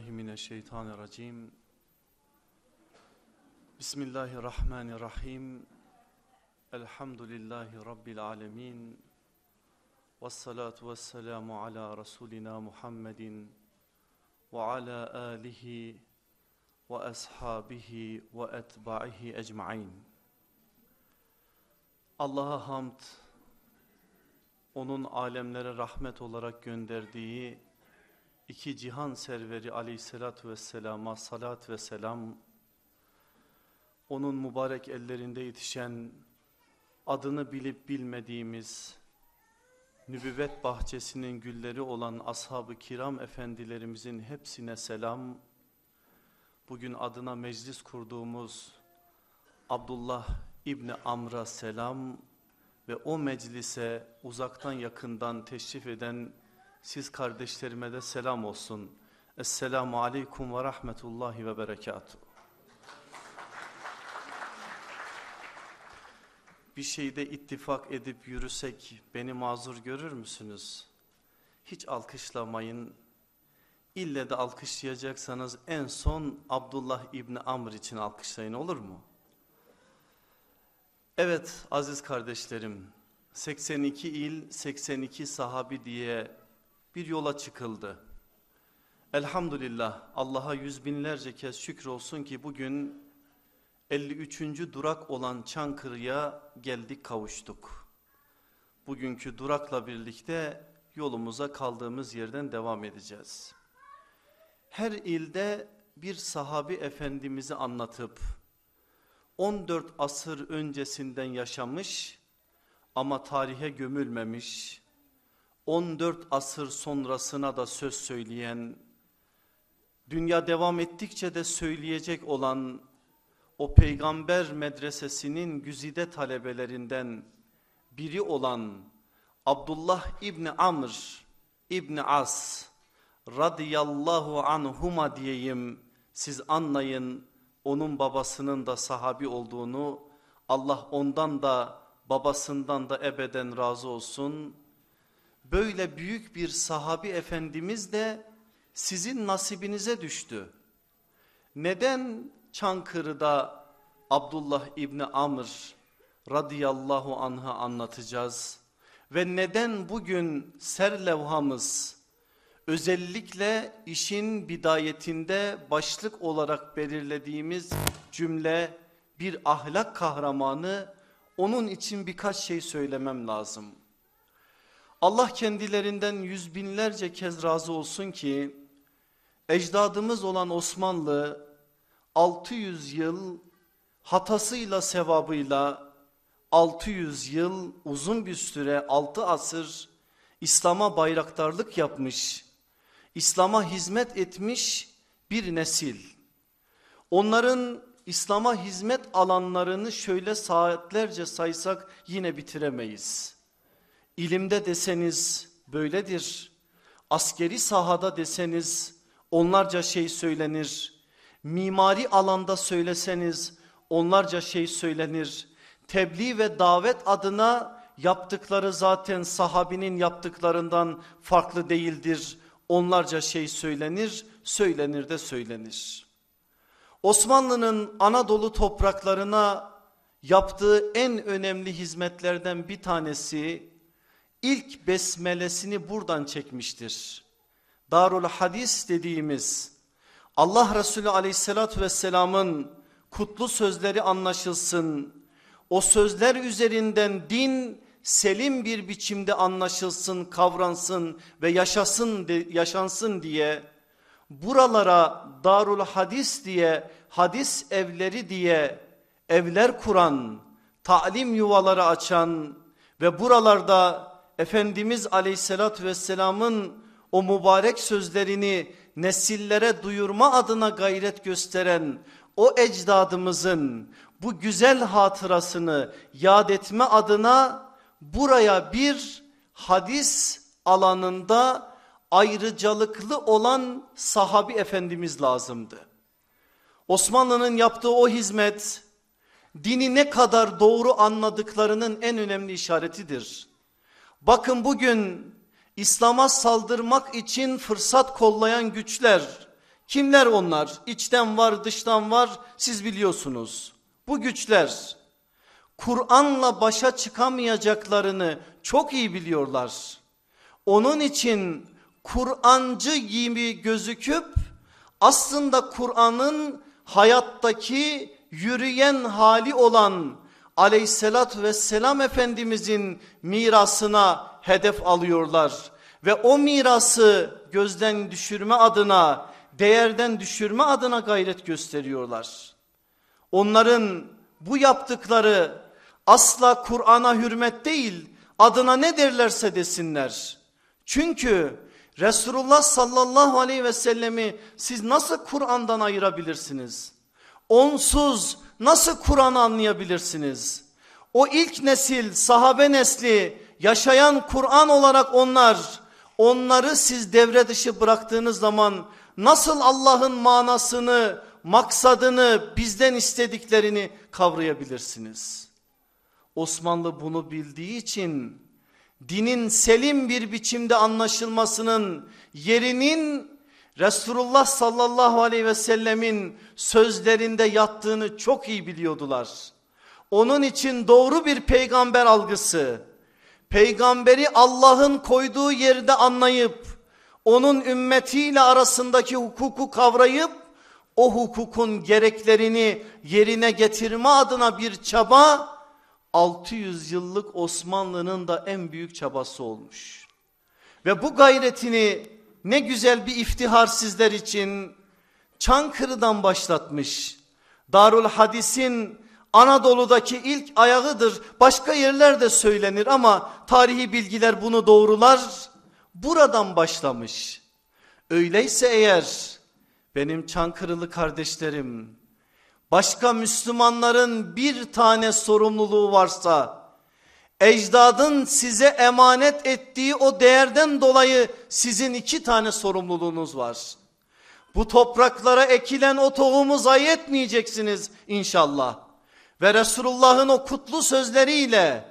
billahi mineşşeytanirracim. Bismillahirrahmanirrahim. Elhamdülillahi Rabbil alemin. Vessalatu vesselamu ala Resulina Muhammedin ve ala alihi ve ashabihi ve etba'ihi ecmain. Allah'a hamd, onun alemlere rahmet olarak gönderdiği iki cihan serveri aleyhissalatü vesselama salat ve selam, onun mübarek ellerinde yetişen, adını bilip bilmediğimiz, nübüvvet bahçesinin gülleri olan ashab-ı kiram efendilerimizin hepsine selam, bugün adına meclis kurduğumuz Abdullah İbni Amr'a selam ve o meclise uzaktan yakından teşrif eden siz kardeşlerime de selam olsun. Esselamu Aleyküm ve Rahmetullahi ve Berekatuhu. Bir şeyde ittifak edip yürüsek beni mazur görür müsünüz? Hiç alkışlamayın. İlle de alkışlayacaksanız en son Abdullah İbni Amr için alkışlayın olur mu? Evet aziz kardeşlerim 82 il 82 sahabi diye bir yola çıkıldı. Elhamdülillah Allah'a yüz binlerce kez şükür olsun ki bugün 53. durak olan Çankırı'ya geldik kavuştuk. Bugünkü durakla birlikte yolumuza kaldığımız yerden devam edeceğiz. Her ilde bir sahabi efendimizi anlatıp 14 asır öncesinden yaşamış ama tarihe gömülmemiş 14 asır sonrasına da söz söyleyen, dünya devam ettikçe de söyleyecek olan o peygamber medresesinin güzide talebelerinden biri olan Abdullah İbni Amr İbni As radıyallahu anhuma diyeyim siz anlayın onun babasının da sahabi olduğunu Allah ondan da babasından da ebeden razı olsun böyle büyük bir sahabi efendimiz de sizin nasibinize düştü. Neden Çankırı'da Abdullah İbni Amr radıyallahu anh'ı anlatacağız? Ve neden bugün serlevhamız özellikle işin bidayetinde başlık olarak belirlediğimiz cümle bir ahlak kahramanı onun için birkaç şey söylemem lazım. Allah kendilerinden yüz binlerce kez razı olsun ki ecdadımız olan Osmanlı 600 yıl hatasıyla sevabıyla 600 yıl uzun bir süre 6 asır İslam'a bayraktarlık yapmış, İslam'a hizmet etmiş bir nesil. Onların İslam'a hizmet alanlarını şöyle saatlerce saysak yine bitiremeyiz. İlimde deseniz böyledir. Askeri sahada deseniz onlarca şey söylenir. Mimari alanda söyleseniz onlarca şey söylenir. Tebliğ ve davet adına yaptıkları zaten sahabinin yaptıklarından farklı değildir. Onlarca şey söylenir, söylenir de söylenir. Osmanlı'nın Anadolu topraklarına yaptığı en önemli hizmetlerden bir tanesi ilk besmelesini buradan çekmiştir. Darul Hadis dediğimiz Allah Resulü aleyhissalatü vesselamın kutlu sözleri anlaşılsın. O sözler üzerinden din selim bir biçimde anlaşılsın, kavransın ve yaşasın yaşansın diye buralara Darul Hadis diye, hadis evleri diye evler kuran, talim yuvaları açan ve buralarda Efendimiz aleyhissalatü vesselamın o mübarek sözlerini nesillere duyurma adına gayret gösteren o ecdadımızın bu güzel hatırasını yad etme adına buraya bir hadis alanında ayrıcalıklı olan sahabi efendimiz lazımdı. Osmanlı'nın yaptığı o hizmet dini ne kadar doğru anladıklarının en önemli işaretidir. Bakın bugün İslam'a saldırmak için fırsat kollayan güçler Kimler onlar? İçten var dıştan var siz biliyorsunuz. Bu güçler Kur'an'la başa çıkamayacaklarını çok iyi biliyorlar. Onun için Kur'ancı gibi gözüküp aslında Kur'an'ın hayattaki yürüyen hali olan aleyhissalatü vesselam efendimizin mirasına hedef alıyorlar. Ve o mirası gözden düşürme adına, değerden düşürme adına gayret gösteriyorlar. Onların bu yaptıkları asla Kur'an'a hürmet değil, adına ne derlerse desinler. Çünkü Resulullah sallallahu aleyhi ve sellemi siz nasıl Kur'an'dan ayırabilirsiniz? Onsuz nasıl Kur'an'ı anlayabilirsiniz? O ilk nesil sahabe nesli yaşayan Kur'an olarak onlar onları siz devre dışı bıraktığınız zaman nasıl Allah'ın manasını maksadını bizden istediklerini kavrayabilirsiniz. Osmanlı bunu bildiği için dinin selim bir biçimde anlaşılmasının yerinin Resulullah sallallahu aleyhi ve sellemin sözlerinde yattığını çok iyi biliyordular. Onun için doğru bir peygamber algısı, peygamberi Allah'ın koyduğu yerde anlayıp, onun ümmetiyle arasındaki hukuku kavrayıp, o hukukun gereklerini yerine getirme adına bir çaba 600 yıllık Osmanlı'nın da en büyük çabası olmuş. Ve bu gayretini ne güzel bir iftihar sizler için Çankırı'dan başlatmış. Darul Hadis'in Anadolu'daki ilk ayağıdır. Başka yerlerde söylenir ama tarihi bilgiler bunu doğrular. Buradan başlamış. Öyleyse eğer benim Çankırılı kardeşlerim başka Müslümanların bir tane sorumluluğu varsa ecdadın size emanet ettiği o değerden dolayı sizin iki tane sorumluluğunuz var. Bu topraklara ekilen o tohumu zayi etmeyeceksiniz inşallah. Ve Resulullah'ın o kutlu sözleriyle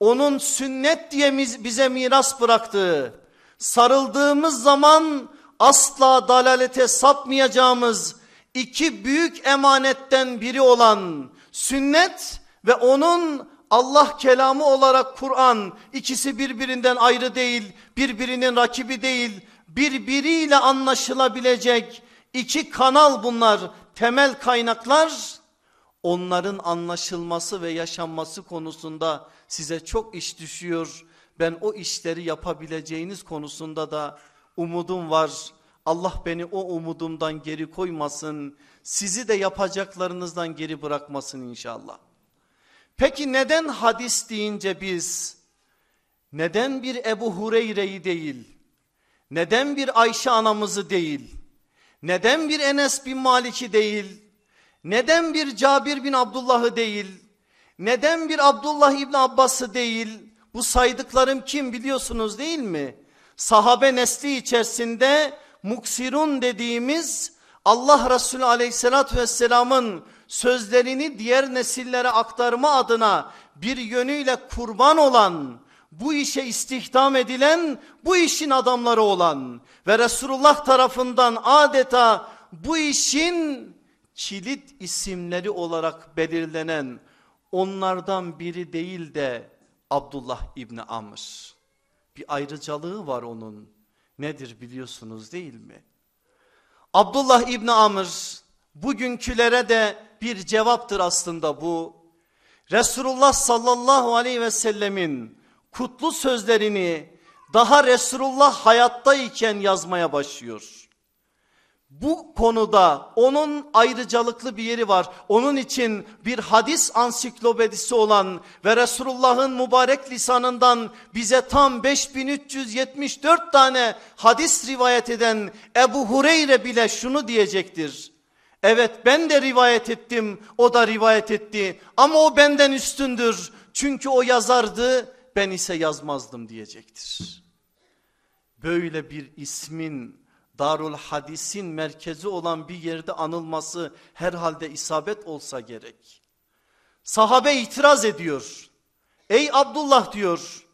onun sünnet diye bize miras bıraktığı sarıldığımız zaman asla dalalete sapmayacağımız iki büyük emanetten biri olan sünnet ve onun Allah kelamı olarak Kur'an ikisi birbirinden ayrı değil, birbirinin rakibi değil, birbiriyle anlaşılabilecek iki kanal bunlar, temel kaynaklar. Onların anlaşılması ve yaşanması konusunda size çok iş düşüyor. Ben o işleri yapabileceğiniz konusunda da umudum var. Allah beni o umudumdan geri koymasın. Sizi de yapacaklarınızdan geri bırakmasın inşallah. Peki neden hadis deyince biz neden bir Ebu Hureyre'yi değil, neden bir Ayşe anamızı değil, neden bir Enes bin Malik'i değil, neden bir Cabir bin Abdullah'ı değil, neden bir Abdullah İbni Abbas'ı değil, bu saydıklarım kim biliyorsunuz değil mi? Sahabe nesli içerisinde muksirun dediğimiz Allah Resulü aleyhissalatü vesselamın sözlerini diğer nesillere aktarma adına bir yönüyle kurban olan, bu işe istihdam edilen, bu işin adamları olan ve Resulullah tarafından adeta bu işin kilit isimleri olarak belirlenen onlardan biri değil de Abdullah İbni Amr. Bir ayrıcalığı var onun. Nedir biliyorsunuz değil mi? Abdullah İbni Amr bugünkülere de bir cevaptır aslında bu. Resulullah sallallahu aleyhi ve sellemin kutlu sözlerini daha Resulullah hayattayken yazmaya başlıyor. Bu konuda onun ayrıcalıklı bir yeri var. Onun için bir hadis ansiklopedisi olan ve Resulullah'ın mübarek lisanından bize tam 5374 tane hadis rivayet eden Ebu Hureyre bile şunu diyecektir. Evet ben de rivayet ettim o da rivayet etti ama o benden üstündür. Çünkü o yazardı ben ise yazmazdım diyecektir. Böyle bir ismin Darul Hadis'in merkezi olan bir yerde anılması herhalde isabet olsa gerek. Sahabe itiraz ediyor. Ey Abdullah diyor.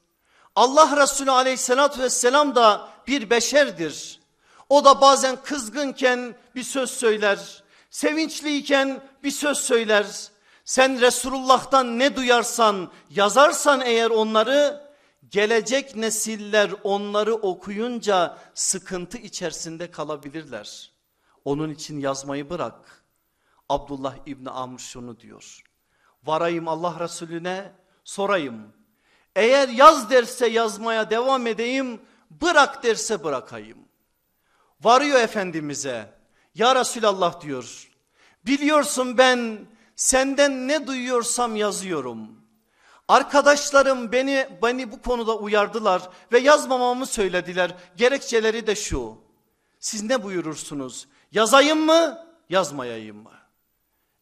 Allah Resulü aleyhissalatü vesselam da bir beşerdir. O da bazen kızgınken bir söz söyler. Sevinçliyken bir söz söyler. Sen Resulullah'tan ne duyarsan, yazarsan eğer onları, gelecek nesiller onları okuyunca sıkıntı içerisinde kalabilirler. Onun için yazmayı bırak. Abdullah İbni Amr şunu diyor. Varayım Allah Resulüne sorayım. Eğer yaz derse yazmaya devam edeyim, bırak derse bırakayım. Varıyor Efendimiz'e. Ya Resulallah diyor. Biliyorsun ben senden ne duyuyorsam yazıyorum. Arkadaşlarım beni beni bu konuda uyardılar ve yazmamamı söylediler. Gerekçeleri de şu. Siz ne buyurursunuz? Yazayım mı, yazmayayım mı?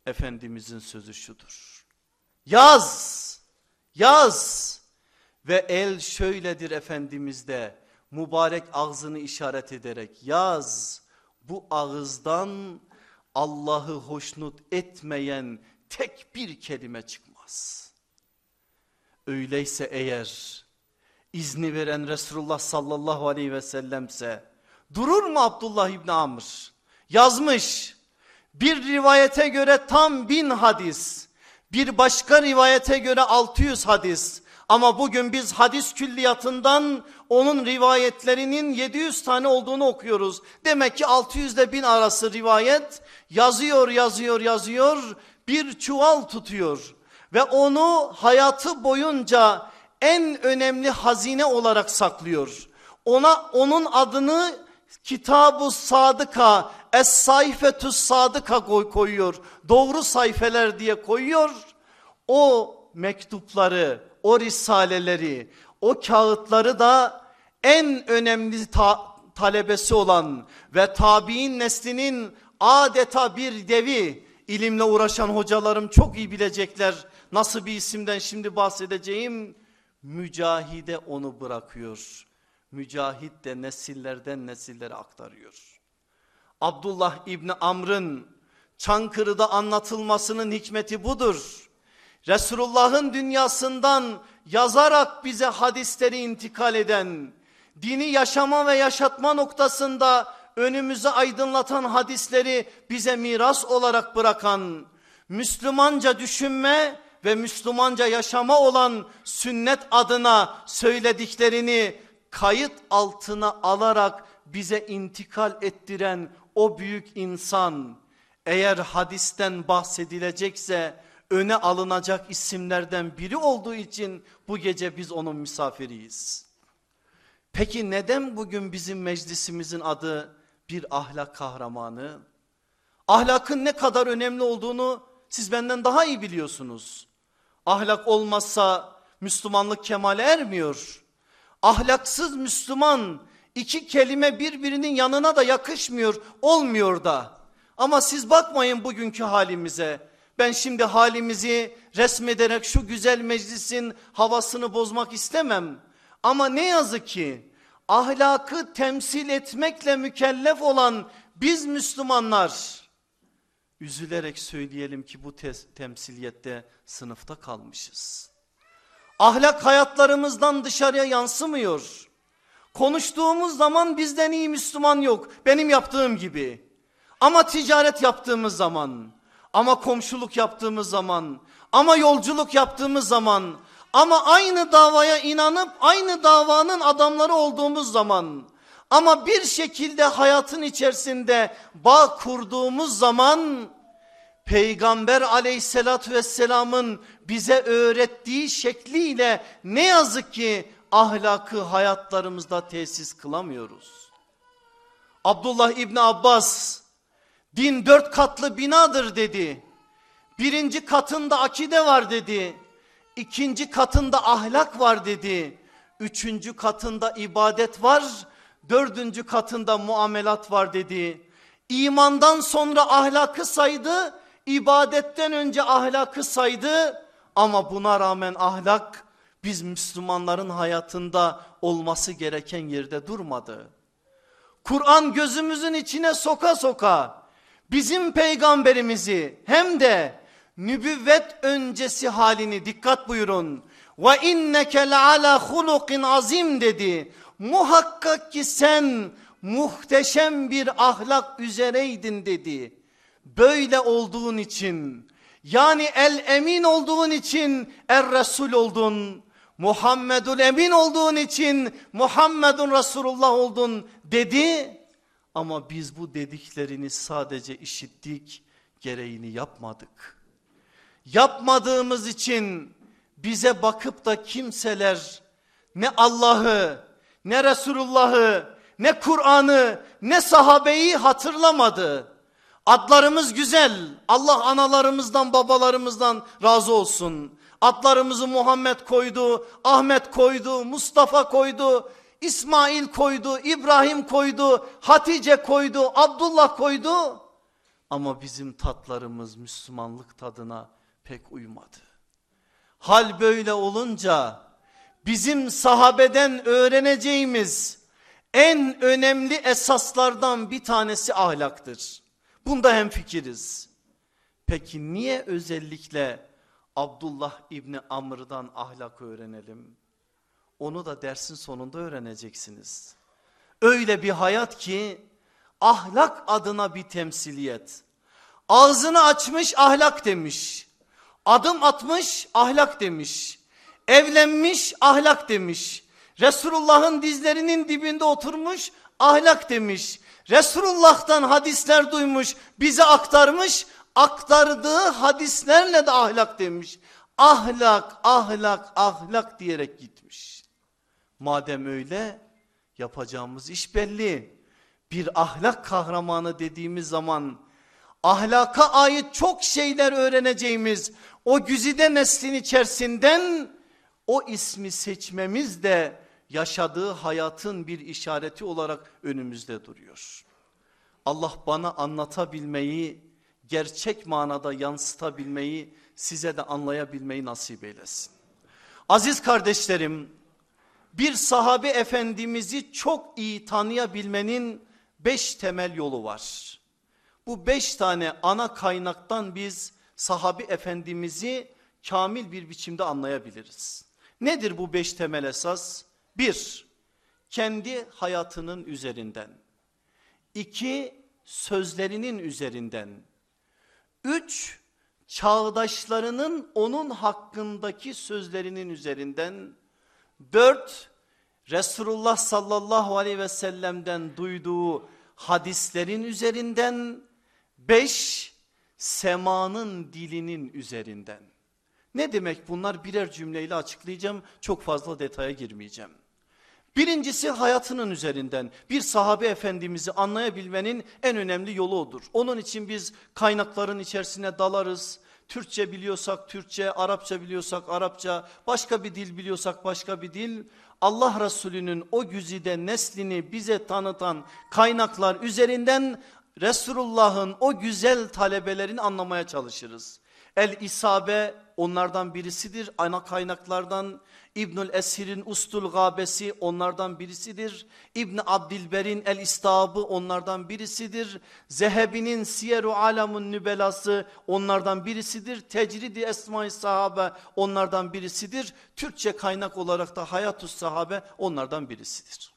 Efendimizin sözü şudur. Yaz, yaz. Ve el şöyledir Efendimiz'de mübarek ağzını işaret ederek yaz. Bu ağızdan Allah'ı hoşnut etmeyen tek bir kelime çıkmaz. Öyleyse eğer izni veren Resulullah sallallahu aleyhi ve sellemse durur mu Abdullah İbni Amr? Yazmış bir rivayete göre tam bin hadis bir başka rivayete göre 600 hadis ama bugün biz hadis külliyatından onun rivayetlerinin 700 tane olduğunu okuyoruz. Demek ki 600 ile 1000 arası rivayet yazıyor yazıyor yazıyor bir çuval tutuyor. Ve onu hayatı boyunca en önemli hazine olarak saklıyor. Ona onun adını Kitab-ı Sadıka, Es-Sayfetü Sadıka koyuyor. Doğru sayfeler diye koyuyor. O mektupları, o risaleleri, o kağıtları da en önemli ta talebesi olan ve tabi'in neslinin adeta bir devi ilimle uğraşan hocalarım çok iyi bilecekler. Nasıl bir isimden şimdi bahsedeceğim? Mücahide onu bırakıyor. Mücahit de nesillerden nesillere aktarıyor. Abdullah İbni Amr'ın Çankırı'da anlatılmasının hikmeti budur. Resulullah'ın dünyasından yazarak bize hadisleri intikal eden, dini yaşama ve yaşatma noktasında önümüzü aydınlatan hadisleri bize miras olarak bırakan, Müslümanca düşünme ve Müslümanca yaşama olan sünnet adına söylediklerini kayıt altına alarak bize intikal ettiren o büyük insan eğer hadisten bahsedilecekse öne alınacak isimlerden biri olduğu için bu gece biz onun misafiriyiz. Peki neden bugün bizim meclisimizin adı bir ahlak kahramanı? Ahlakın ne kadar önemli olduğunu siz benden daha iyi biliyorsunuz. Ahlak olmazsa Müslümanlık kemale ermiyor. Ahlaksız Müslüman iki kelime birbirinin yanına da yakışmıyor, olmuyor da. Ama siz bakmayın bugünkü halimize. Ben şimdi halimizi resmederek şu güzel meclisin havasını bozmak istemem. Ama ne yazık ki ahlakı temsil etmekle mükellef olan biz Müslümanlar üzülerek söyleyelim ki bu te temsiliyette sınıfta kalmışız. Ahlak hayatlarımızdan dışarıya yansımıyor. Konuştuğumuz zaman bizden iyi Müslüman yok. Benim yaptığım gibi. Ama ticaret yaptığımız zaman, ama komşuluk yaptığımız zaman, ama yolculuk yaptığımız zaman, ama aynı davaya inanıp aynı davanın adamları olduğumuz zaman, ama bir şekilde hayatın içerisinde bağ kurduğumuz zaman, Peygamber aleyhissalatü vesselamın bize öğrettiği şekliyle ne yazık ki ahlakı hayatlarımızda tesis kılamıyoruz. Abdullah İbni Abbas din dört katlı binadır dedi. Birinci katında akide var dedi. İkinci katında ahlak var dedi. Üçüncü katında ibadet var. Dördüncü katında muamelat var dedi. İmandan sonra ahlakı saydı. ibadetten önce ahlakı saydı. Ama buna rağmen ahlak biz Müslümanların hayatında olması gereken yerde durmadı. Kur'an gözümüzün içine soka soka bizim peygamberimizi hem de nübüvvet öncesi halini dikkat buyurun. Ve inneke ala hulukin azim dedi. Muhakkak ki sen muhteşem bir ahlak üzereydin dedi. Böyle olduğun için yani el emin olduğun için er Resul oldun. Muhammedul emin olduğun için Muhammedun Resulullah oldun dedi. Ama biz bu dediklerini sadece işittik, gereğini yapmadık. Yapmadığımız için bize bakıp da kimseler ne Allah'ı, ne Resulullah'ı, ne Kur'an'ı, ne sahabeyi hatırlamadı. Adlarımız güzel. Allah analarımızdan, babalarımızdan razı olsun. Adlarımızı Muhammed koydu, Ahmet koydu, Mustafa koydu, İsmail koydu, İbrahim koydu, Hatice koydu, Abdullah koydu. Ama bizim tatlarımız Müslümanlık tadına pek uymadı. Hal böyle olunca bizim sahabeden öğreneceğimiz en önemli esaslardan bir tanesi ahlaktır. Bunda hemfikiriz. Peki niye özellikle Abdullah İbni Amr'dan ahlak öğrenelim? Onu da dersin sonunda öğreneceksiniz. Öyle bir hayat ki ahlak adına bir temsiliyet. Ağzını açmış ahlak demiş. Adım atmış ahlak demiş. Evlenmiş ahlak demiş. Resulullah'ın dizlerinin dibinde oturmuş ahlak demiş. Resulullah'tan hadisler duymuş bize aktarmış aktardığı hadislerle de ahlak demiş. Ahlak ahlak ahlak diyerek gitmiş. Madem öyle yapacağımız iş belli. Bir ahlak kahramanı dediğimiz zaman ahlaka ait çok şeyler öğreneceğimiz o güzide neslin içerisinden o ismi seçmemiz de yaşadığı hayatın bir işareti olarak önümüzde duruyor. Allah bana anlatabilmeyi, gerçek manada yansıtabilmeyi, size de anlayabilmeyi nasip eylesin. Aziz kardeşlerim, bir sahabe efendimizi çok iyi tanıyabilmenin beş temel yolu var. Bu beş tane ana kaynaktan biz sahabi efendimizi kamil bir biçimde anlayabiliriz. Nedir bu beş temel esas? Bir, kendi hayatının üzerinden. İki, sözlerinin üzerinden. Üç, çağdaşlarının onun hakkındaki sözlerinin üzerinden. Dört, Resulullah sallallahu aleyhi ve sellem'den duyduğu hadislerin üzerinden. Beş, semanın dilinin üzerinden. Ne demek bunlar birer cümleyle açıklayacağım. Çok fazla detaya girmeyeceğim. Birincisi hayatının üzerinden bir sahabe efendimizi anlayabilmenin en önemli yolu odur. Onun için biz kaynakların içerisine dalarız. Türkçe biliyorsak Türkçe, Arapça biliyorsak Arapça, başka bir dil biliyorsak başka bir dil. Allah Resulü'nün o güzide neslini bize tanıtan kaynaklar üzerinden Resulullah'ın o güzel talebelerini anlamaya çalışırız. El İsabe onlardan birisidir. Ana kaynaklardan İbnül Esir'in Ustul Gabesi onlardan birisidir. İbn Abdilber'in El İstabı onlardan birisidir. Zehebi'nin Siyeru Alamun Nübelası onlardan birisidir. Tecridi Esma-i Sahabe onlardan birisidir. Türkçe kaynak olarak da Hayatus Sahabe onlardan birisidir.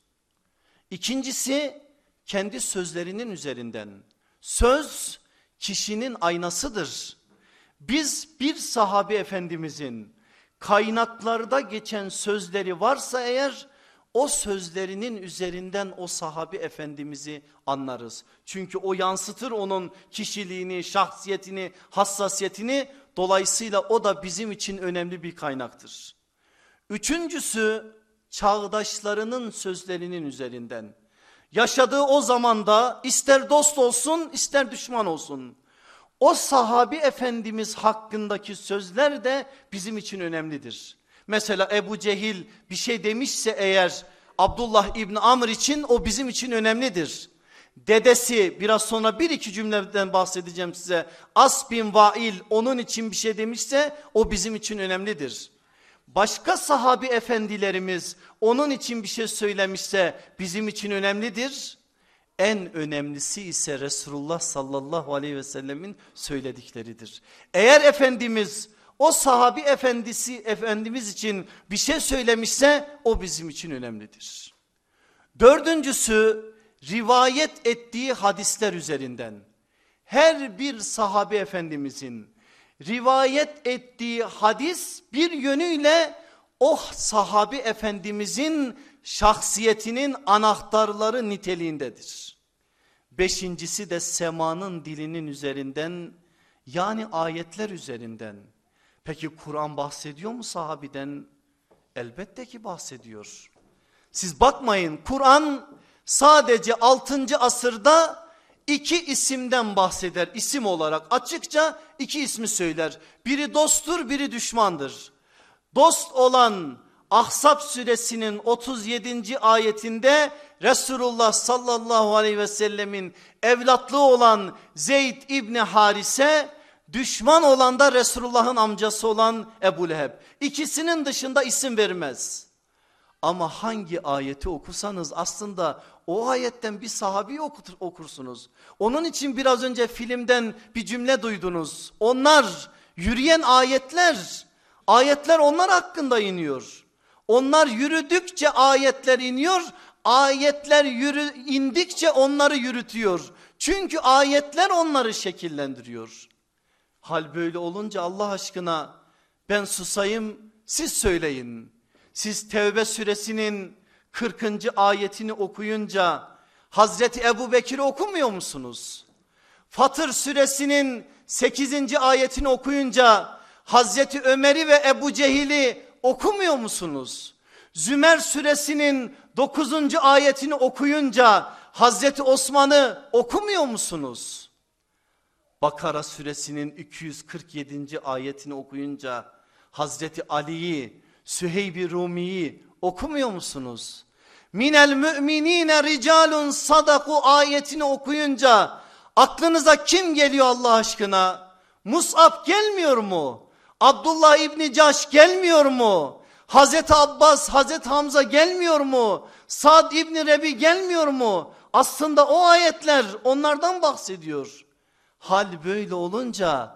İkincisi kendi sözlerinin üzerinden. Söz kişinin aynasıdır. Biz bir sahabi efendimizin kaynaklarda geçen sözleri varsa eğer o sözlerinin üzerinden o sahabi efendimizi anlarız. Çünkü o yansıtır onun kişiliğini, şahsiyetini, hassasiyetini. Dolayısıyla o da bizim için önemli bir kaynaktır. Üçüncüsü çağdaşlarının sözlerinin üzerinden. Yaşadığı o zamanda ister dost olsun ister düşman olsun. O sahabi efendimiz hakkındaki sözler de bizim için önemlidir. Mesela Ebu Cehil bir şey demişse eğer Abdullah İbni Amr için o bizim için önemlidir. Dedesi biraz sonra bir iki cümleden bahsedeceğim size. As bin Vail onun için bir şey demişse o bizim için önemlidir. Başka sahabi efendilerimiz onun için bir şey söylemişse bizim için önemlidir. En önemlisi ise Resulullah sallallahu aleyhi ve sellemin söyledikleridir. Eğer Efendimiz o sahabi efendisi Efendimiz için bir şey söylemişse o bizim için önemlidir. Dördüncüsü rivayet ettiği hadisler üzerinden her bir sahabe efendimizin rivayet ettiği hadis bir yönüyle o sahabi efendimizin şahsiyetinin anahtarları niteliğindedir. Beşincisi de semanın dilinin üzerinden yani ayetler üzerinden. Peki Kur'an bahsediyor mu sahabiden? Elbette ki bahsediyor. Siz bakmayın Kur'an sadece 6. asırda iki isimden bahseder isim olarak açıkça iki ismi söyler. Biri dosttur biri düşmandır. Dost olan Ahzab suresinin 37. ayetinde Resulullah sallallahu aleyhi ve sellemin evlatlığı olan Zeyd İbni Harise düşman olan da Resulullah'ın amcası olan Ebu Leheb. İkisinin dışında isim vermez. Ama hangi ayeti okusanız aslında o ayetten bir sahabi okursunuz. Onun için biraz önce filmden bir cümle duydunuz. Onlar yürüyen ayetler, ayetler onlar hakkında iniyor. Onlar yürüdükçe ayetler iniyor, ayetler yürü, indikçe onları yürütüyor. Çünkü ayetler onları şekillendiriyor. Hal böyle olunca Allah aşkına ben susayım siz söyleyin. Siz Tevbe suresinin 40. ayetini okuyunca Hazreti Ebu Bekir'i okumuyor musunuz? Fatır suresinin 8. ayetini okuyunca Hazreti Ömer'i ve Ebu Cehil'i okumuyor musunuz? Zümer suresinin 9. ayetini okuyunca Hazreti Osman'ı okumuyor musunuz? Bakara suresinin 247. ayetini okuyunca Hazreti Ali'yi, Süheyb-i Rumi'yi okumuyor musunuz? Minel müminine ricalun sadaku ayetini okuyunca aklınıza kim geliyor Allah aşkına? Mus'ab gelmiyor mu? Abdullah İbni Caş gelmiyor mu? Hazreti Abbas, Hazreti Hamza gelmiyor mu? Sad İbni Rebi gelmiyor mu? Aslında o ayetler onlardan bahsediyor. Hal böyle olunca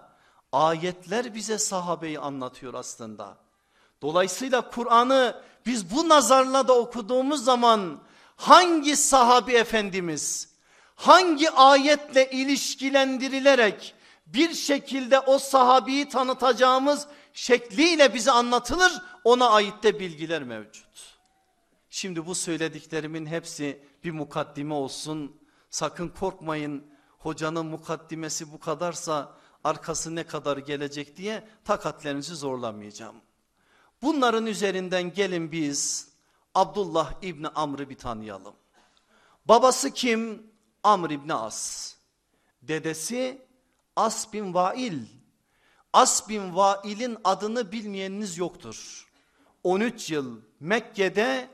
ayetler bize sahabeyi anlatıyor aslında. Dolayısıyla Kur'an'ı biz bu nazarla da okuduğumuz zaman hangi sahabi efendimiz hangi ayetle ilişkilendirilerek bir şekilde o sahabiyi tanıtacağımız şekliyle bize anlatılır ona ait de bilgiler mevcut. Şimdi bu söylediklerimin hepsi bir mukaddime olsun. Sakın korkmayın hocanın mukaddimesi bu kadarsa arkası ne kadar gelecek diye takatlerinizi zorlamayacağım. Bunların üzerinden gelin biz Abdullah İbni Amr'ı bir tanıyalım. Babası kim? Amr İbni As. Dedesi As bin Vail. As bin Vail'in adını bilmeyeniniz yoktur. 13 yıl Mekke'de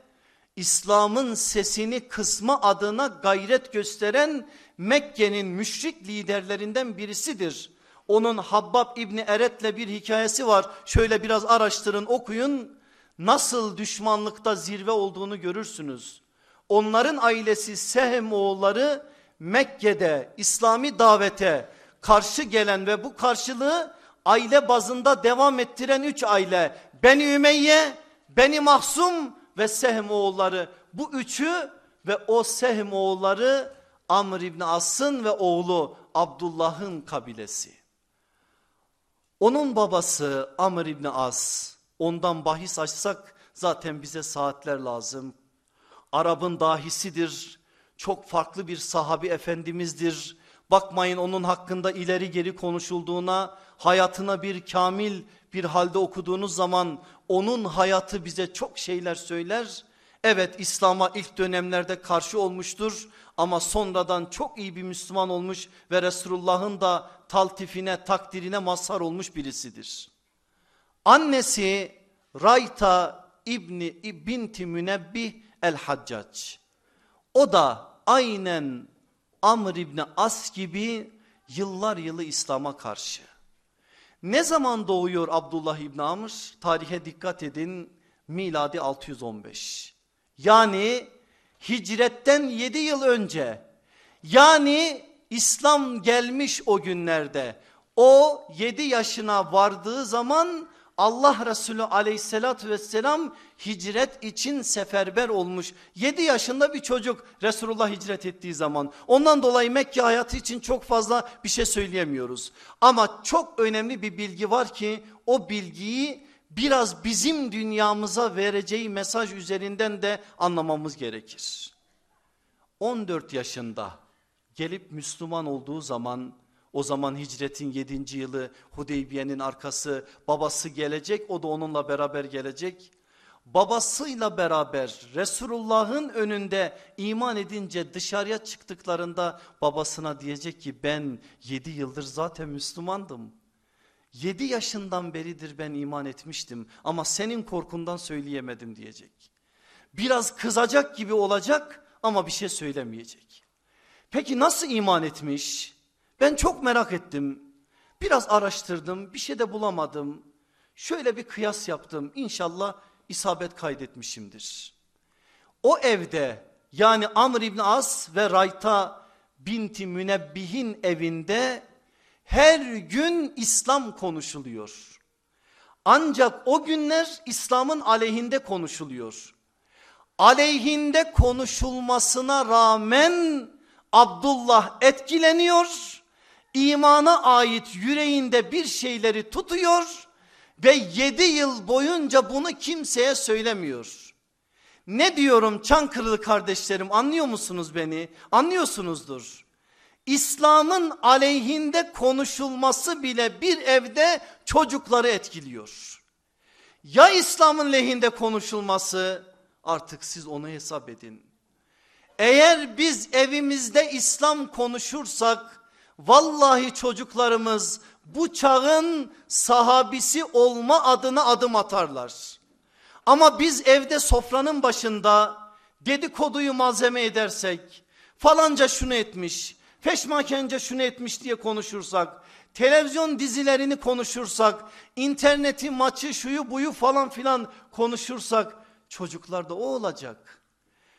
İslam'ın sesini kısma adına gayret gösteren Mekke'nin müşrik liderlerinden birisidir. Onun Habbab İbni Eret'le bir hikayesi var. Şöyle biraz araştırın okuyun. Nasıl düşmanlıkta zirve olduğunu görürsünüz. Onların ailesi Sehem oğulları Mekke'de İslami davete karşı gelen ve bu karşılığı aile bazında devam ettiren üç aile. Beni Ümeyye, Beni Mahsum ve Sehem oğulları. Bu üçü ve o Sehem oğulları Amr İbni As'ın ve oğlu Abdullah'ın kabilesi. Onun babası Amr İbni As ondan bahis açsak zaten bize saatler lazım. Arap'ın dahisidir. Çok farklı bir sahabi efendimizdir. Bakmayın onun hakkında ileri geri konuşulduğuna, hayatına bir kamil bir halde okuduğunuz zaman onun hayatı bize çok şeyler söyler. Evet İslam'a ilk dönemlerde karşı olmuştur ama sonradan çok iyi bir Müslüman olmuş ve Resulullah'ın da taltifine takdirine mazhar olmuş birisidir. Annesi Rayta İbni binti Münebbih el-Haccac. O da aynen Amr İbni As gibi yıllar yılı İslam'a karşı. Ne zaman doğuyor Abdullah İbni Amr? Tarihe dikkat edin miladi 615. Yani hicretten 7 yıl önce yani İslam gelmiş o günlerde o 7 yaşına vardığı zaman Allah Resulü aleyhissalatü vesselam hicret için seferber olmuş. 7 yaşında bir çocuk Resulullah hicret ettiği zaman. Ondan dolayı Mekke hayatı için çok fazla bir şey söyleyemiyoruz. Ama çok önemli bir bilgi var ki o bilgiyi biraz bizim dünyamıza vereceği mesaj üzerinden de anlamamız gerekir. 14 yaşında gelip Müslüman olduğu zaman o zaman hicretin 7. yılı Hudeybiye'nin arkası babası gelecek o da onunla beraber gelecek. Babasıyla beraber Resulullah'ın önünde iman edince dışarıya çıktıklarında babasına diyecek ki ben 7 yıldır zaten Müslümandım. 7 yaşından beridir ben iman etmiştim ama senin korkundan söyleyemedim diyecek. Biraz kızacak gibi olacak ama bir şey söylemeyecek. Peki nasıl iman etmiş? Ben çok merak ettim. Biraz araştırdım bir şey de bulamadım. Şöyle bir kıyas yaptım İnşallah isabet kaydetmişimdir. O evde yani Amr İbni As ve Rayta binti Münebbih'in evinde her gün İslam konuşuluyor. Ancak o günler İslam'ın aleyhinde konuşuluyor. Aleyhinde konuşulmasına rağmen Abdullah etkileniyor. İmana ait yüreğinde bir şeyleri tutuyor ve yedi yıl boyunca bunu kimseye söylemiyor. Ne diyorum Çankırılı kardeşlerim anlıyor musunuz beni? Anlıyorsunuzdur. İslam'ın aleyhinde konuşulması bile bir evde çocukları etkiliyor. Ya İslam'ın lehinde konuşulması artık siz onu hesap edin. Eğer biz evimizde İslam konuşursak vallahi çocuklarımız bu çağın sahabisi olma adına adım atarlar. Ama biz evde sofranın başında dedikoduyu malzeme edersek falanca şunu etmiş peşmakence şunu etmiş diye konuşursak televizyon dizilerini konuşursak interneti maçı şuyu buyu falan filan konuşursak çocuklarda o olacak.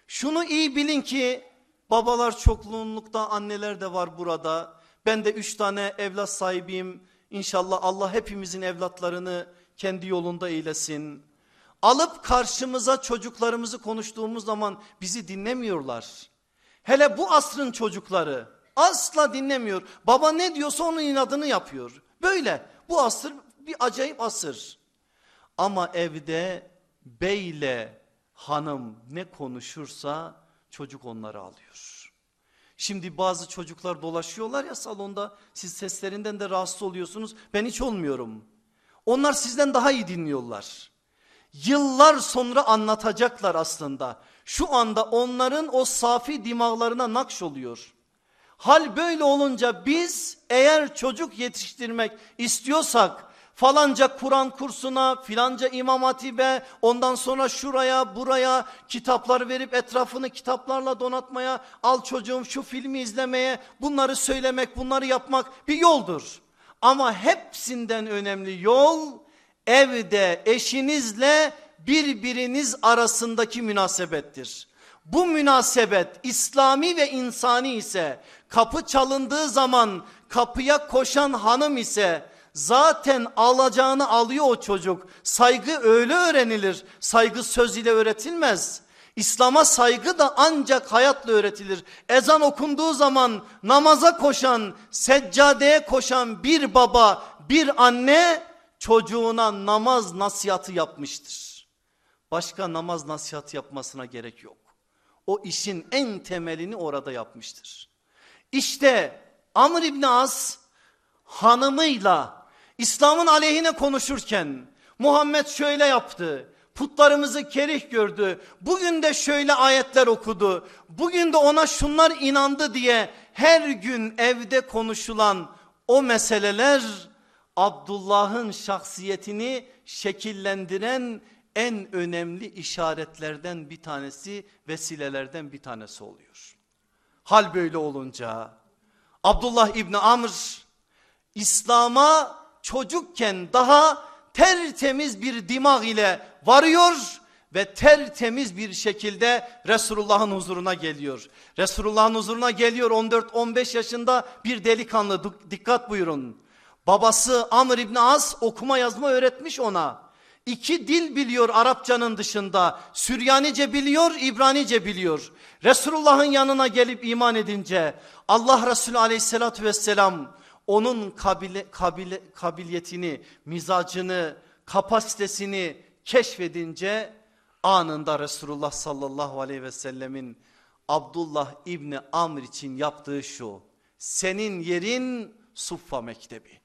Şunu iyi bilin ki babalar çokluğunlukta anneler de var burada. Ben de üç tane evlat sahibiyim. İnşallah Allah hepimizin evlatlarını kendi yolunda eylesin. Alıp karşımıza çocuklarımızı konuştuğumuz zaman bizi dinlemiyorlar. Hele bu asrın çocukları asla dinlemiyor. Baba ne diyorsa onun inadını yapıyor. Böyle bu asır bir acayip asır. Ama evde beyle hanım ne konuşursa çocuk onları alıyor. Şimdi bazı çocuklar dolaşıyorlar ya salonda siz seslerinden de rahatsız oluyorsunuz. Ben hiç olmuyorum. Onlar sizden daha iyi dinliyorlar. Yıllar sonra anlatacaklar aslında. Şu anda onların o safi dimağlarına nakş oluyor. Hal böyle olunca biz eğer çocuk yetiştirmek istiyorsak falanca Kur'an kursuna filanca İmam Hatip'e ondan sonra şuraya buraya kitaplar verip etrafını kitaplarla donatmaya al çocuğum şu filmi izlemeye bunları söylemek bunları yapmak bir yoldur. Ama hepsinden önemli yol evde eşinizle birbiriniz arasındaki münasebettir. Bu münasebet İslami ve insani ise kapı çalındığı zaman kapıya koşan hanım ise zaten alacağını alıyor o çocuk. Saygı öyle öğrenilir. Saygı söz ile öğretilmez. İslam'a saygı da ancak hayatla öğretilir. Ezan okunduğu zaman namaza koşan, seccadeye koşan bir baba, bir anne çocuğuna namaz nasihatı yapmıştır. Başka namaz nasihatı yapmasına gerek yok. O işin en temelini orada yapmıştır. İşte Amr İbni As hanımıyla İslam'ın aleyhine konuşurken Muhammed şöyle yaptı. Putlarımızı kerih gördü. Bugün de şöyle ayetler okudu. Bugün de ona şunlar inandı diye her gün evde konuşulan o meseleler Abdullah'ın şahsiyetini şekillendiren en önemli işaretlerden bir tanesi, vesilelerden bir tanesi oluyor. Hal böyle olunca Abdullah İbni Amr İslam'a çocukken daha tertemiz bir dimag ile varıyor ve tertemiz bir şekilde Resulullah'ın huzuruna geliyor. Resulullah'ın huzuruna geliyor 14-15 yaşında bir delikanlı dikkat buyurun. Babası Amr İbni As okuma yazma öğretmiş ona. İki dil biliyor Arapçanın dışında. Süryanice biliyor, İbranice biliyor. Resulullah'ın yanına gelip iman edince Allah Resulü aleyhissalatü vesselam onun kabile, kabile, kabiliyetini, mizacını, kapasitesini keşfedince anında Resulullah sallallahu aleyhi ve sellemin Abdullah İbni Amr için yaptığı şu. Senin yerin Suffa Mektebi.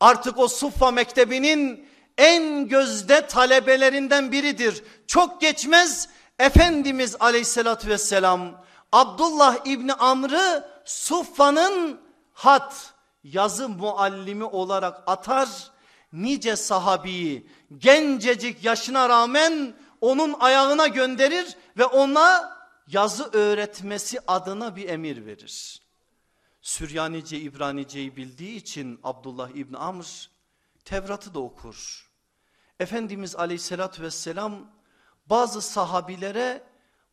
Artık o Suffa Mektebi'nin en gözde talebelerinden biridir. Çok geçmez Efendimiz aleyhissalatü vesselam Abdullah İbni Amr'ı Suffa'nın hat yazı muallimi olarak atar. Nice sahabiyi gencecik yaşına rağmen onun ayağına gönderir ve ona yazı öğretmesi adına bir emir verir. Süryanice İbranice'yi bildiği için Abdullah İbni Amr Tevrat'ı da okur. Efendimiz aleyhissalatü vesselam bazı sahabilere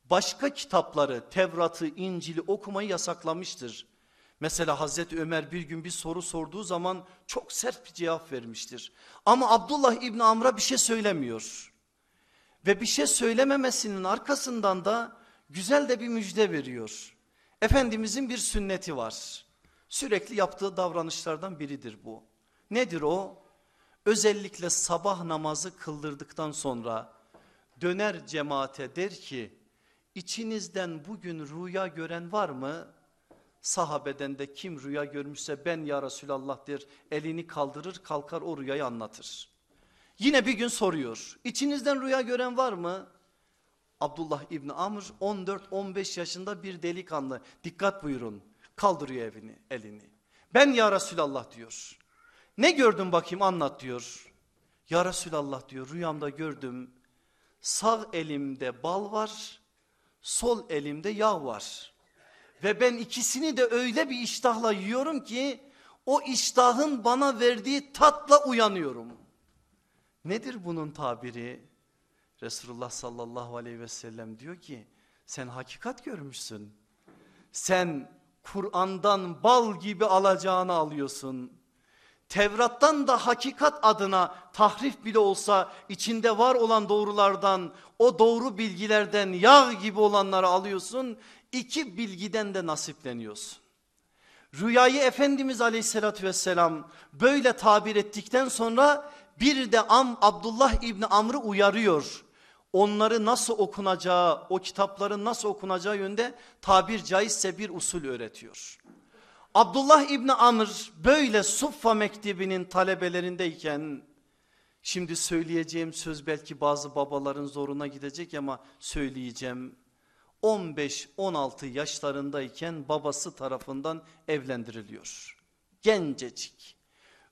başka kitapları Tevrat'ı İncil'i okumayı yasaklamıştır. Mesela Hazreti Ömer bir gün bir soru sorduğu zaman çok sert bir cevap vermiştir. Ama Abdullah İbni Amr'a bir şey söylemiyor. Ve bir şey söylememesinin arkasından da güzel de bir müjde veriyor. Efendimizin bir sünneti var. Sürekli yaptığı davranışlardan biridir bu. Nedir o? Özellikle sabah namazı kıldırdıktan sonra döner cemaate der ki içinizden bugün rüya gören var mı? Sahabeden de kim rüya görmüşse ben ya Resulallah der elini kaldırır kalkar o rüyayı anlatır. Yine bir gün soruyor içinizden rüya gören var mı? Abdullah İbni Amr 14-15 yaşında bir delikanlı dikkat buyurun kaldırıyor evini elini. Ben ya Resulallah diyor. Ne gördün bakayım anlat diyor. Ya Resulallah diyor rüyamda gördüm sağ elimde bal var sol elimde yağ var. Ve ben ikisini de öyle bir iştahla yiyorum ki o iştahın bana verdiği tatla uyanıyorum. Nedir bunun tabiri? Resulullah sallallahu aleyhi ve sellem diyor ki sen hakikat görmüşsün. Sen Kur'an'dan bal gibi alacağını alıyorsun. Tevrat'tan da hakikat adına tahrif bile olsa içinde var olan doğrulardan o doğru bilgilerden yağ gibi olanları alıyorsun. İki bilgiden de nasipleniyorsun. Rüyayı Efendimiz aleyhissalatü vesselam böyle tabir ettikten sonra bir de Am Abdullah İbni Amr'ı uyarıyor. Onları nasıl okunacağı, o kitapların nasıl okunacağı yönde tabir caizse bir usul öğretiyor. Abdullah İbni Amr böyle Suffa Mektebi'nin talebelerindeyken şimdi söyleyeceğim söz belki bazı babaların zoruna gidecek ama söyleyeceğim. 15-16 yaşlarındayken babası tarafından evlendiriliyor. Gencecik.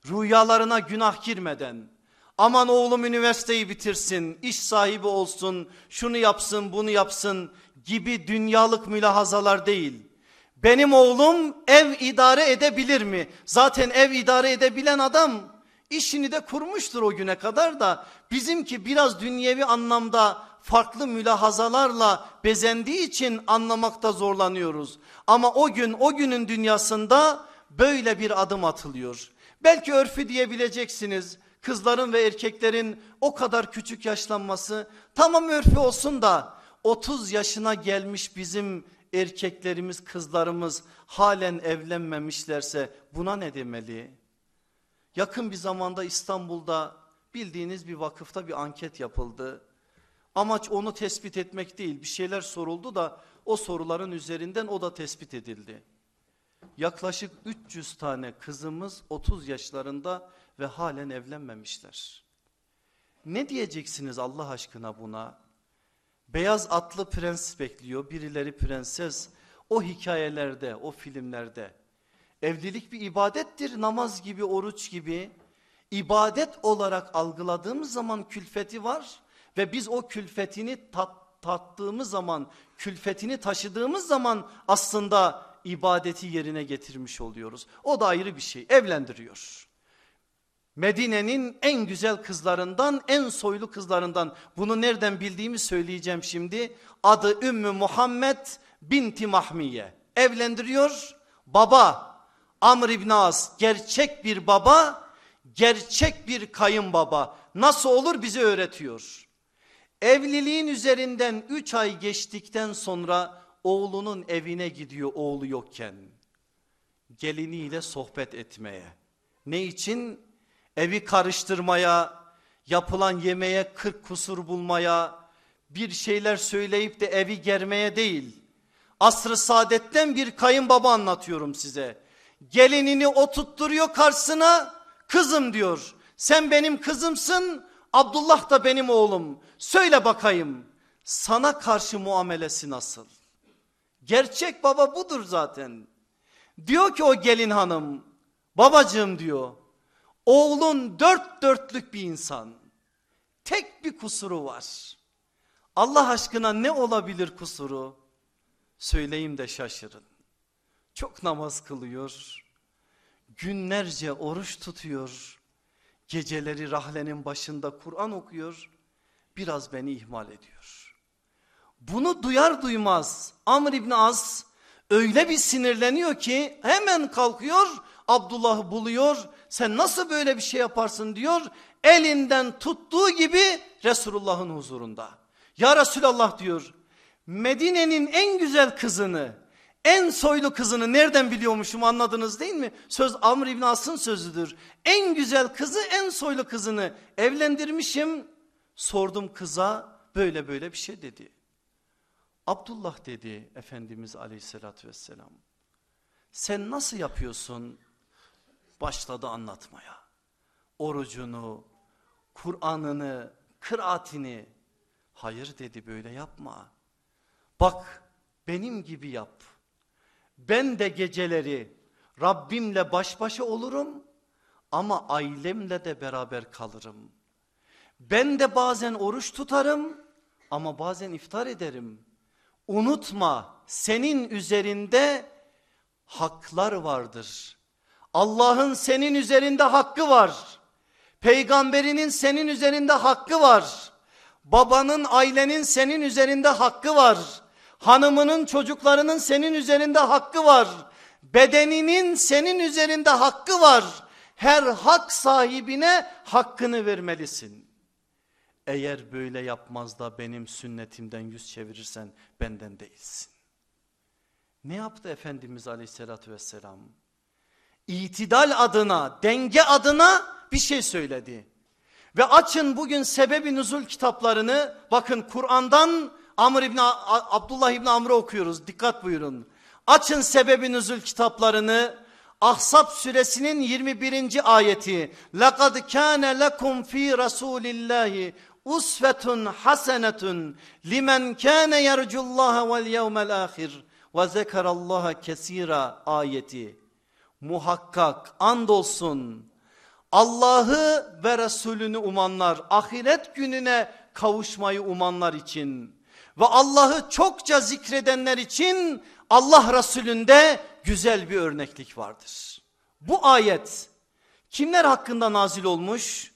Rüyalarına günah girmeden aman oğlum üniversiteyi bitirsin, iş sahibi olsun, şunu yapsın, bunu yapsın gibi dünyalık mülahazalar değil. Benim oğlum ev idare edebilir mi? Zaten ev idare edebilen adam işini de kurmuştur o güne kadar da bizimki biraz dünyevi anlamda farklı mülahazalarla bezendiği için anlamakta zorlanıyoruz. Ama o gün o günün dünyasında böyle bir adım atılıyor. Belki örfü diyebileceksiniz kızların ve erkeklerin o kadar küçük yaşlanması tamam örfü olsun da 30 yaşına gelmiş bizim erkeklerimiz kızlarımız halen evlenmemişlerse buna ne demeli? Yakın bir zamanda İstanbul'da bildiğiniz bir vakıfta bir anket yapıldı. Amaç onu tespit etmek değil bir şeyler soruldu da o soruların üzerinden o da tespit edildi. Yaklaşık 300 tane kızımız 30 yaşlarında ve halen evlenmemişler. Ne diyeceksiniz Allah aşkına buna? Beyaz atlı prens bekliyor birileri prenses. O hikayelerde o filmlerde evlilik bir ibadettir namaz gibi oruç gibi. ibadet olarak algıladığımız zaman külfeti var ve biz o külfetini tat, tattığımız zaman külfetini taşıdığımız zaman aslında ibadeti yerine getirmiş oluyoruz. O da ayrı bir şey evlendiriyor. Medine'nin en güzel kızlarından en soylu kızlarından bunu nereden bildiğimi söyleyeceğim şimdi. Adı Ümmü Muhammed binti Mahmiye evlendiriyor baba Amr İbn As gerçek bir baba gerçek bir kayınbaba nasıl olur bize öğretiyor. Evliliğin üzerinden 3 ay geçtikten sonra oğlunun evine gidiyor oğlu yokken. Geliniyle sohbet etmeye. Ne için? Evi karıştırmaya, yapılan yemeğe kırk kusur bulmaya, bir şeyler söyleyip de evi germeye değil. Asr-ı saadetten bir kayınbaba anlatıyorum size. Gelinini oturtturuyor karşısına kızım diyor. Sen benim kızımsın Abdullah da benim oğlum. Söyle bakayım sana karşı muamelesi nasıl? Gerçek baba budur zaten. Diyor ki o gelin hanım babacığım diyor. Oğlun dört dörtlük bir insan. Tek bir kusuru var. Allah aşkına ne olabilir kusuru? Söyleyeyim de şaşırın. Çok namaz kılıyor. Günlerce oruç tutuyor. Geceleri rahlenin başında Kur'an okuyor. Biraz beni ihmal ediyor. Bunu duyar duymaz Amr İbni Az öyle bir sinirleniyor ki hemen kalkıyor Abdullah'ı buluyor. Sen nasıl böyle bir şey yaparsın diyor. Elinden tuttuğu gibi Resulullah'ın huzurunda. Ya Resulallah diyor Medine'nin en güzel kızını en soylu kızını nereden biliyormuşum anladınız değil mi? Söz Amr İbn As'ın sözüdür. En güzel kızı en soylu kızını evlendirmişim. Sordum kıza böyle böyle bir şey dedi. Abdullah dedi Efendimiz aleyhissalatü vesselam. Sen nasıl yapıyorsun? Başladı anlatmaya. Orucunu, Kur'an'ını, kıraatini. Hayır dedi böyle yapma. Bak benim gibi yap. Ben de geceleri Rabbimle baş başa olurum ama ailemle de beraber kalırım. Ben de bazen oruç tutarım ama bazen iftar ederim. Unutma senin üzerinde haklar vardır. Allah'ın senin üzerinde hakkı var. Peygamberinin senin üzerinde hakkı var. Babanın ailenin senin üzerinde hakkı var. Hanımının çocuklarının senin üzerinde hakkı var. Bedeninin senin üzerinde hakkı var. Her hak sahibine hakkını vermelisin. Eğer böyle yapmaz da benim sünnetimden yüz çevirirsen benden değilsin. Ne yaptı Efendimiz aleyhissalatü vesselam? İtidal adına, denge adına bir şey söyledi. Ve açın bugün sebebi nüzul kitaplarını bakın Kur'an'dan Amr İbni, Abdullah İbni Amr'ı okuyoruz dikkat buyurun. Açın sebebi nüzul kitaplarını Ahzab suresinin 21. ayeti لَقَدْ كَانَ لَكُمْ ف۪ي رَسُولِ اللّٰهِ usvetun hasenetun limen kâne yercullaha vel yevmel ahir ve zekerallaha kesira ayeti. Muhakkak andolsun Allah'ı ve Resulünü umanlar ahiret gününe kavuşmayı umanlar için ve Allah'ı çokça zikredenler için Allah Resulünde güzel bir örneklik vardır. Bu ayet kimler hakkında nazil olmuş?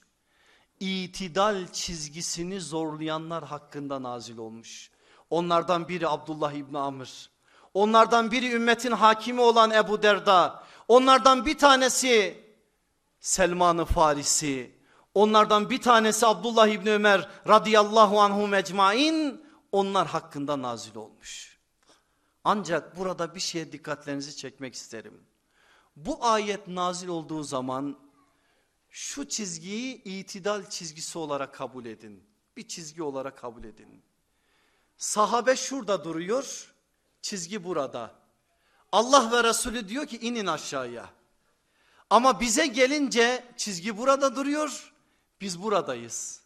İtidal çizgisini zorlayanlar hakkında nazil olmuş. Onlardan biri Abdullah İbni Amr. Onlardan biri ümmetin hakimi olan Ebu Derda. Onlardan bir tanesi Selman-ı Farisi. Onlardan bir tanesi Abdullah İbni Ömer radıyallahu anhu mecmain onlar hakkında nazil olmuş. Ancak burada bir şeye dikkatlerinizi çekmek isterim. Bu ayet nazil olduğu zaman şu çizgiyi itidal çizgisi olarak kabul edin. Bir çizgi olarak kabul edin. Sahabe şurada duruyor, çizgi burada. Allah ve Resulü diyor ki inin aşağıya. Ama bize gelince çizgi burada duruyor, biz buradayız.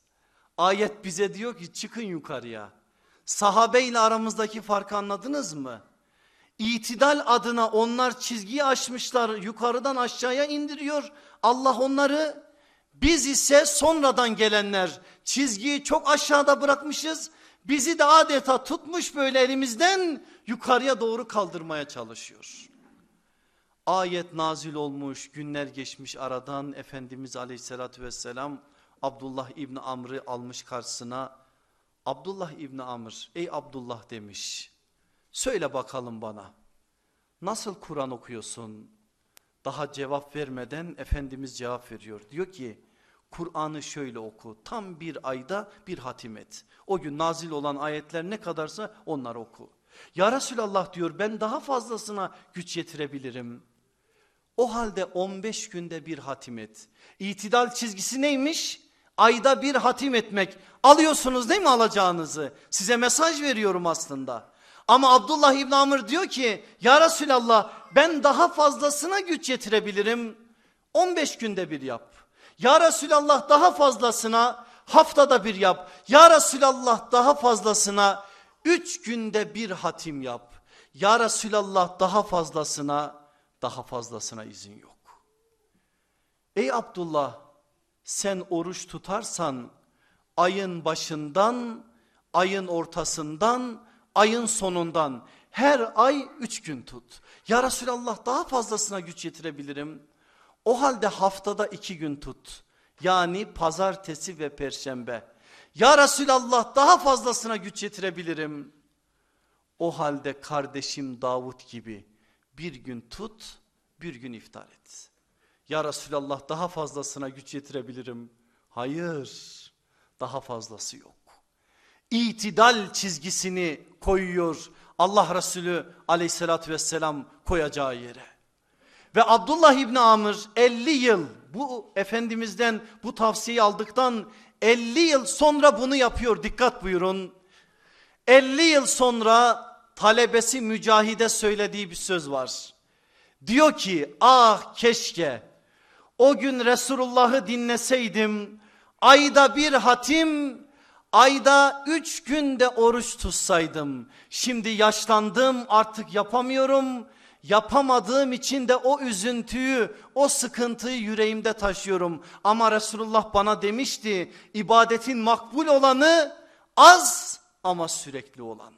Ayet bize diyor ki çıkın yukarıya. Sahabe ile aramızdaki farkı anladınız mı? İtidal adına onlar çizgiyi aşmışlar yukarıdan aşağıya indiriyor. Allah onları biz ise sonradan gelenler çizgiyi çok aşağıda bırakmışız. Bizi de adeta tutmuş böyle elimizden yukarıya doğru kaldırmaya çalışıyor. Ayet nazil olmuş günler geçmiş aradan Efendimiz aleyhissalatü vesselam Abdullah İbni Amr'ı almış karşısına Abdullah İbni Amr ey Abdullah demiş. Söyle bakalım bana nasıl Kur'an okuyorsun? Daha cevap vermeden Efendimiz cevap veriyor. Diyor ki Kur'an'ı şöyle oku tam bir ayda bir hatim et. O gün nazil olan ayetler ne kadarsa onları oku. Ya Resulallah diyor ben daha fazlasına güç yetirebilirim. O halde 15 günde bir hatim et. İtidal çizgisi neymiş? Ayda bir hatim etmek. Alıyorsunuz değil mi alacağınızı? Size mesaj veriyorum aslında. Ama Abdullah İbn Amr diyor ki ya Resulallah ben daha fazlasına güç yetirebilirim. 15 günde bir yap. Ya Resulallah daha fazlasına haftada bir yap. Ya Resulallah daha fazlasına 3 günde bir hatim yap. Ya Resulallah daha fazlasına daha fazlasına izin yok. Ey Abdullah sen oruç tutarsan ayın başından, ayın ortasından, ayın sonundan her ay üç gün tut. Ya Resulallah daha fazlasına güç yetirebilirim. O halde haftada iki gün tut. Yani pazartesi ve perşembe. Ya Resulallah daha fazlasına güç yetirebilirim. O halde kardeşim Davut gibi bir gün tut, bir gün iftar et. Ya Resulallah daha fazlasına güç yetirebilirim. Hayır, daha fazlası yok. İtidal çizgisini koyuyor Allah Resulü aleyhissalatü vesselam koyacağı yere. Ve Abdullah İbni Amr 50 yıl bu Efendimiz'den bu tavsiyeyi aldıktan 50 yıl sonra bunu yapıyor dikkat buyurun. 50 yıl sonra talebesi Mücahide söylediği bir söz var. Diyor ki ah keşke o gün Resulullah'ı dinleseydim ayda bir hatim ayda üç günde oruç tutsaydım. Şimdi yaşlandım artık yapamıyorum. Yapamadığım için de o üzüntüyü, o sıkıntıyı yüreğimde taşıyorum. Ama Resulullah bana demişti ibadetin makbul olanı az ama sürekli olan.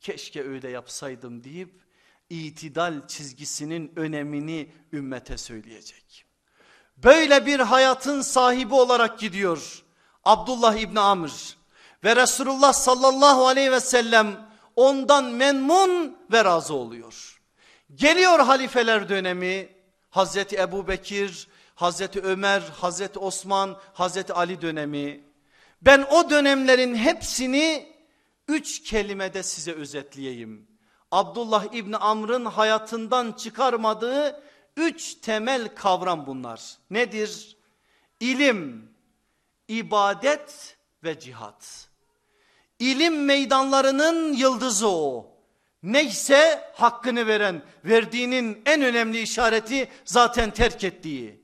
Keşke öyle yapsaydım deyip itidal çizgisinin önemini ümmete söyleyecek. Böyle bir hayatın sahibi olarak gidiyor Abdullah İbni Amr ve Resulullah sallallahu aleyhi ve sellem ondan memnun ve razı oluyor. Geliyor halifeler dönemi Hazreti Ebu Bekir, Hazreti Ömer, Hazreti Osman, Hazreti Ali dönemi. Ben o dönemlerin hepsini üç kelimede size özetleyeyim. Abdullah İbni Amr'ın hayatından çıkarmadığı üç temel kavram bunlar. Nedir? İlim, ibadet ve cihat. İlim meydanlarının yıldızı o. Neyse hakkını veren, verdiğinin en önemli işareti zaten terk ettiği.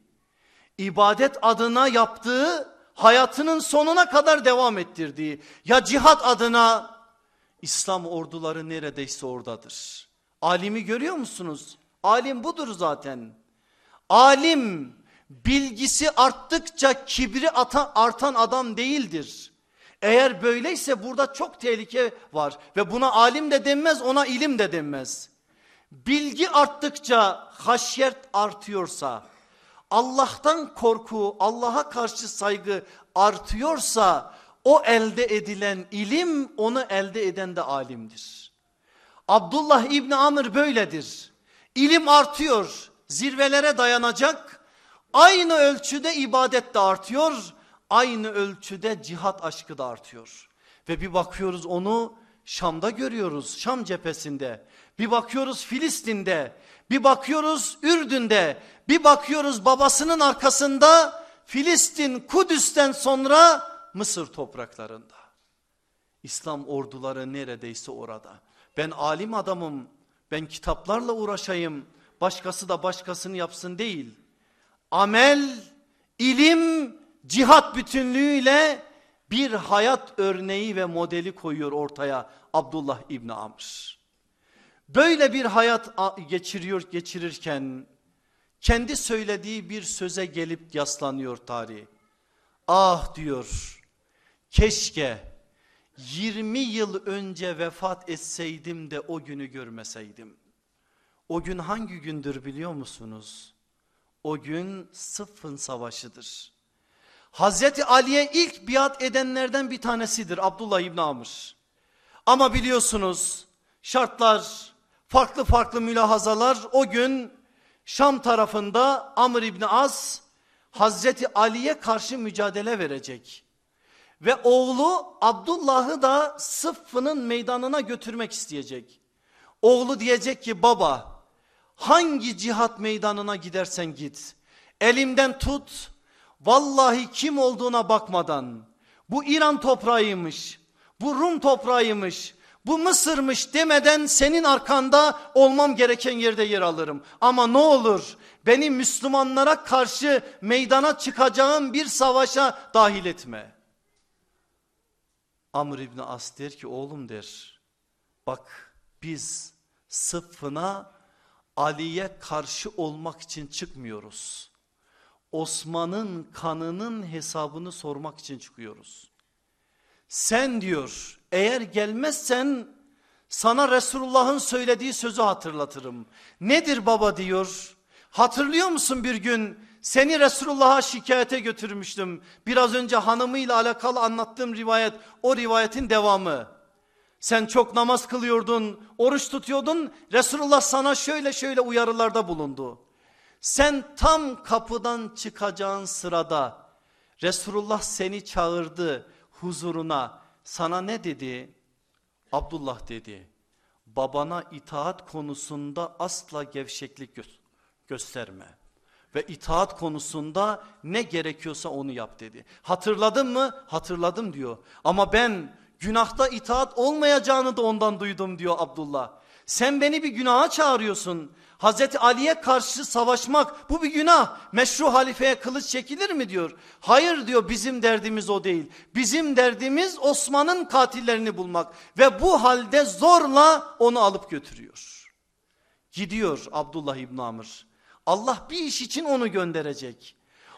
İbadet adına yaptığı, hayatının sonuna kadar devam ettirdiği. Ya cihat adına İslam orduları neredeyse oradadır. Alimi görüyor musunuz? Alim budur zaten. Alim bilgisi arttıkça kibri artan adam değildir. Eğer böyleyse burada çok tehlike var ve buna alim de denmez ona ilim de denmez. Bilgi arttıkça haşyet artıyorsa, Allah'tan korku, Allah'a karşı saygı artıyorsa o elde edilen ilim onu elde eden de alimdir. Abdullah İbni Amr böyledir. İlim artıyor, zirvelere dayanacak. Aynı ölçüde ibadet de artıyor. Aynı ölçüde cihat aşkı da artıyor. Ve bir bakıyoruz onu Şam'da görüyoruz. Şam cephesinde. Bir bakıyoruz Filistin'de. Bir bakıyoruz Ürdün'de. Bir bakıyoruz babasının arkasında Filistin Kudüs'ten sonra Mısır topraklarında. İslam orduları neredeyse orada. Ben alim adamım. Ben kitaplarla uğraşayım. Başkası da başkasını yapsın değil. Amel, ilim, cihat bütünlüğüyle bir hayat örneği ve modeli koyuyor ortaya Abdullah İbni Amr. Böyle bir hayat geçiriyor geçirirken kendi söylediği bir söze gelip yaslanıyor tarih. Ah diyor keşke 20 yıl önce vefat etseydim de o günü görmeseydim. O gün hangi gündür biliyor musunuz? O gün Sıffın Savaşı'dır. Hazreti Ali'ye ilk biat edenlerden bir tanesidir Abdullah İbni Amr. Ama biliyorsunuz şartlar farklı farklı mülahazalar o gün Şam tarafında Amr İbni As Hazreti Ali'ye karşı mücadele verecek. Ve oğlu Abdullah'ı da Sıffı'nın meydanına götürmek isteyecek. Oğlu diyecek ki baba hangi cihat meydanına gidersen git. Elimden tut vallahi kim olduğuna bakmadan bu İran toprağıymış bu Rum toprağıymış bu Mısır'mış demeden senin arkanda olmam gereken yerde yer alırım. Ama ne olur beni Müslümanlara karşı meydana çıkacağım bir savaşa dahil etme. Amr İbni As der ki oğlum der bak biz sıffına Ali'ye karşı olmak için çıkmıyoruz. Osman'ın kanının hesabını sormak için çıkıyoruz. Sen diyor eğer gelmezsen sana Resulullah'ın söylediği sözü hatırlatırım. Nedir baba diyor. Hatırlıyor musun bir gün seni Resulullah'a şikayete götürmüştüm. Biraz önce hanımıyla alakalı anlattığım rivayet o rivayetin devamı. Sen çok namaz kılıyordun, oruç tutuyordun. Resulullah sana şöyle şöyle uyarılarda bulundu. Sen tam kapıdan çıkacağın sırada Resulullah seni çağırdı huzuruna. Sana ne dedi? Abdullah dedi. Babana itaat konusunda asla gevşeklik gö gösterme. Ve itaat konusunda ne gerekiyorsa onu yap dedi. Hatırladın mı? Hatırladım diyor. Ama ben günahta itaat olmayacağını da ondan duydum diyor Abdullah. Sen beni bir günaha çağırıyorsun. Hazreti Ali'ye karşı savaşmak bu bir günah. Meşru halifeye kılıç çekilir mi diyor. Hayır diyor bizim derdimiz o değil. Bizim derdimiz Osman'ın katillerini bulmak. Ve bu halde zorla onu alıp götürüyor. Gidiyor Abdullah İbn Amr. Allah bir iş için onu gönderecek.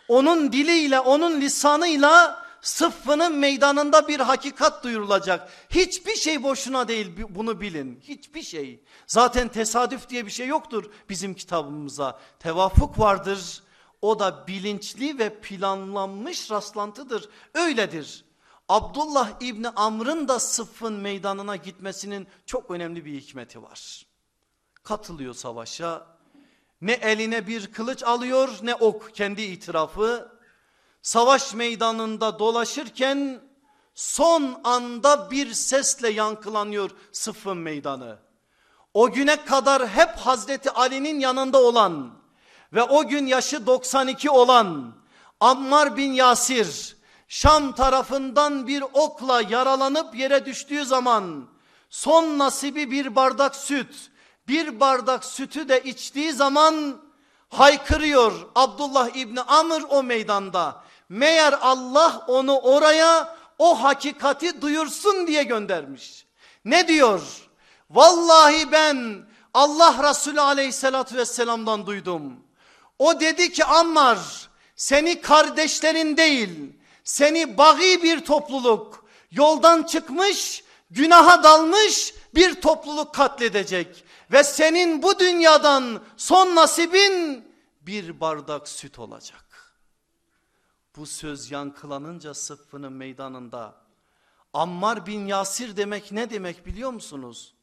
Onun diliyle onun lisanıyla sıffının meydanında bir hakikat duyurulacak. Hiçbir şey boşuna değil bunu bilin. Hiçbir şey. Zaten tesadüf diye bir şey yoktur bizim kitabımıza. Tevafuk vardır. O da bilinçli ve planlanmış rastlantıdır. Öyledir. Abdullah İbni Amr'ın da sıffın meydanına gitmesinin çok önemli bir hikmeti var. Katılıyor savaşa. Ne eline bir kılıç alıyor ne ok kendi itirafı savaş meydanında dolaşırken son anda bir sesle yankılanıyor sıfın meydanı. O güne kadar hep Hazreti Ali'nin yanında olan ve o gün yaşı 92 olan Ammar bin Yasir Şam tarafından bir okla yaralanıp yere düştüğü zaman son nasibi bir bardak süt bir bardak sütü de içtiği zaman haykırıyor Abdullah İbni Amr o meydanda Meğer Allah onu oraya o hakikati duyursun diye göndermiş. Ne diyor? Vallahi ben Allah Resulü aleyhissalatü vesselamdan duydum. O dedi ki Ammar seni kardeşlerin değil seni bagi bir topluluk yoldan çıkmış günaha dalmış bir topluluk katledecek. Ve senin bu dünyadan son nasibin bir bardak süt olacak. Bu söz yankılanınca sıffının meydanında Ammar bin Yasir demek ne demek biliyor musunuz?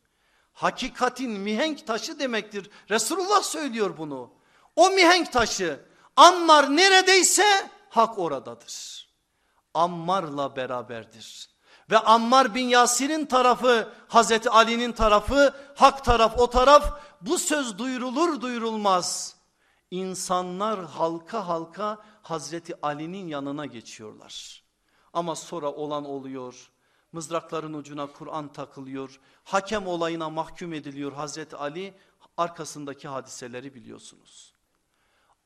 Hakikatin mihenk taşı demektir. Resulullah söylüyor bunu. O mihenk taşı Ammar neredeyse hak oradadır. Ammar'la beraberdir. Ve Ammar bin Yasir'in tarafı Hazreti Ali'nin tarafı hak taraf o taraf bu söz duyurulur duyurulmaz. İnsanlar halka halka Hazreti Ali'nin yanına geçiyorlar. Ama sonra olan oluyor. Mızrakların ucuna Kur'an takılıyor. Hakem olayına mahkum ediliyor Hazreti Ali. Arkasındaki hadiseleri biliyorsunuz.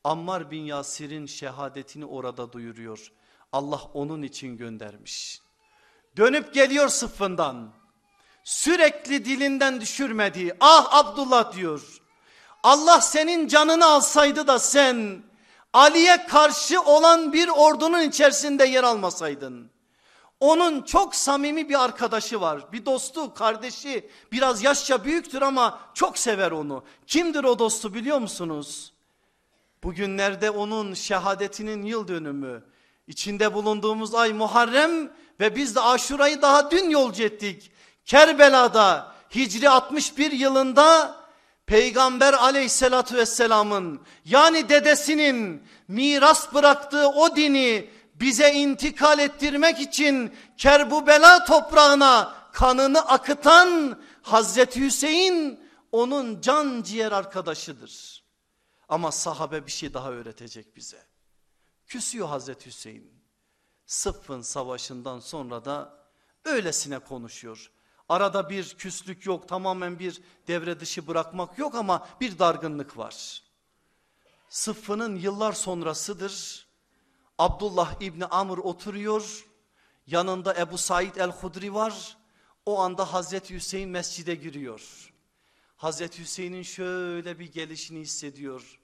Ammar bin Yasir'in şehadetini orada duyuruyor. Allah onun için göndermiş. Dönüp geliyor sıffından. Sürekli dilinden düşürmediği ah Abdullah diyor. Allah senin canını alsaydı da sen Ali'ye karşı olan bir ordunun içerisinde yer almasaydın. Onun çok samimi bir arkadaşı var. Bir dostu, kardeşi biraz yaşça büyüktür ama çok sever onu. Kimdir o dostu biliyor musunuz? Bugünlerde onun şehadetinin yıl dönümü. İçinde bulunduğumuz ay Muharrem ve biz de Aşura'yı daha dün yolcu ettik. Kerbela'da Hicri 61 yılında Peygamber aleyhissalatü vesselamın yani dedesinin miras bıraktığı o dini bize intikal ettirmek için Kerbubela toprağına kanını akıtan Hazreti Hüseyin onun can ciğer arkadaşıdır. Ama sahabe bir şey daha öğretecek bize. Küsüyor Hazreti Hüseyin. Sıffın savaşından sonra da öylesine konuşuyor. Arada bir küslük yok tamamen bir devre dışı bırakmak yok ama bir dargınlık var. Sıffının yıllar sonrasıdır. Abdullah İbni Amr oturuyor. Yanında Ebu Said el-Hudri var. O anda Hazreti Hüseyin mescide giriyor. Hazreti Hüseyin'in şöyle bir gelişini hissediyor.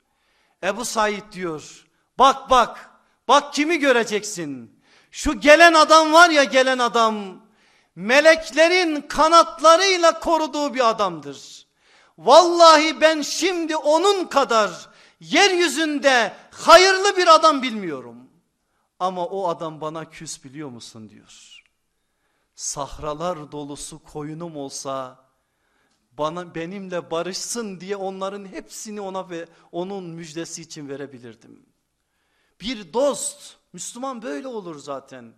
Ebu Said diyor bak bak bak kimi göreceksin. Şu gelen adam var ya gelen adam meleklerin kanatlarıyla koruduğu bir adamdır. Vallahi ben şimdi onun kadar yeryüzünde hayırlı bir adam bilmiyorum. Ama o adam bana küs biliyor musun diyor. Sahralar dolusu koyunum olsa bana benimle barışsın diye onların hepsini ona ve onun müjdesi için verebilirdim. Bir dost Müslüman böyle olur zaten.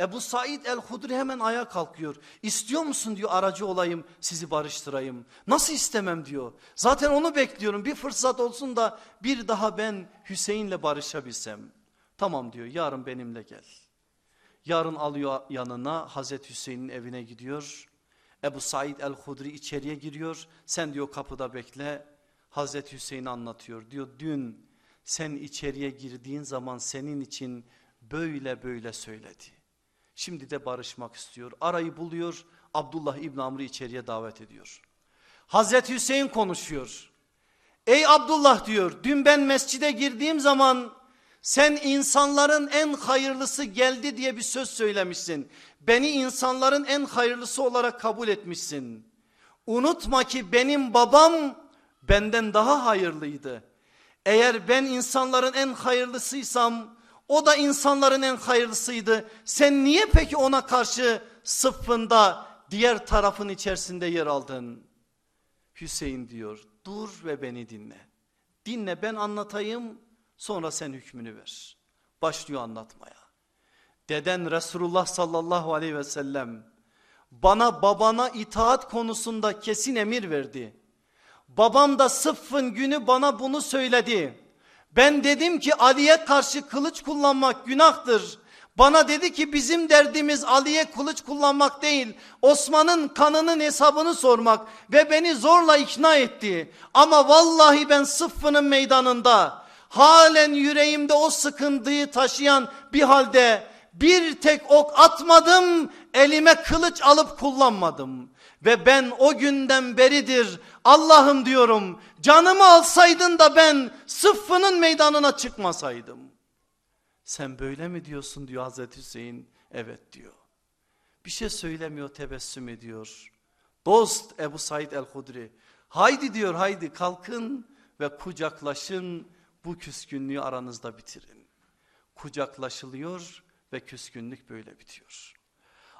Ebu Said el-Hudri hemen ayağa kalkıyor. İstiyor musun diyor aracı olayım sizi barıştırayım. Nasıl istemem diyor. Zaten onu bekliyorum bir fırsat olsun da bir daha ben Hüseyin'le barışabilsem. Tamam diyor yarın benimle gel. Yarın alıyor yanına Hazreti Hüseyin'in evine gidiyor. Ebu Said el-Hudri içeriye giriyor. Sen diyor kapıda bekle. Hazreti Hüseyin anlatıyor. Diyor dün sen içeriye girdiğin zaman senin için böyle böyle söyledi. Şimdi de barışmak istiyor. Arayı buluyor. Abdullah İbn Amr'ı içeriye davet ediyor. Hazreti Hüseyin konuşuyor. Ey Abdullah diyor dün ben mescide girdiğim zaman sen insanların en hayırlısı geldi diye bir söz söylemişsin. Beni insanların en hayırlısı olarak kabul etmişsin. Unutma ki benim babam benden daha hayırlıydı. Eğer ben insanların en hayırlısıysam o da insanların en hayırlısıydı. Sen niye peki ona karşı sıffında diğer tarafın içerisinde yer aldın? Hüseyin diyor dur ve beni dinle. Dinle ben anlatayım sonra sen hükmünü ver. Başlıyor anlatmaya. Deden Resulullah sallallahu aleyhi ve sellem bana babana itaat konusunda kesin emir verdi. Babam da sıffın günü bana bunu söyledi. Ben dedim ki Ali'ye karşı kılıç kullanmak günahtır. Bana dedi ki bizim derdimiz Ali'ye kılıç kullanmak değil. Osman'ın kanının hesabını sormak ve beni zorla ikna etti. Ama vallahi ben sıffının meydanında halen yüreğimde o sıkıntıyı taşıyan bir halde bir tek ok atmadım elime kılıç alıp kullanmadım. Ve ben o günden beridir Allah'ım diyorum canımı alsaydın da ben sıffının meydanına çıkmasaydım. Sen böyle mi diyorsun diyor Hazreti Hüseyin. Evet diyor. Bir şey söylemiyor tebessüm ediyor. Dost Ebu Said el-Hudri. Haydi diyor haydi kalkın ve kucaklaşın bu küskünlüğü aranızda bitirin. Kucaklaşılıyor ve küskünlük böyle bitiyor.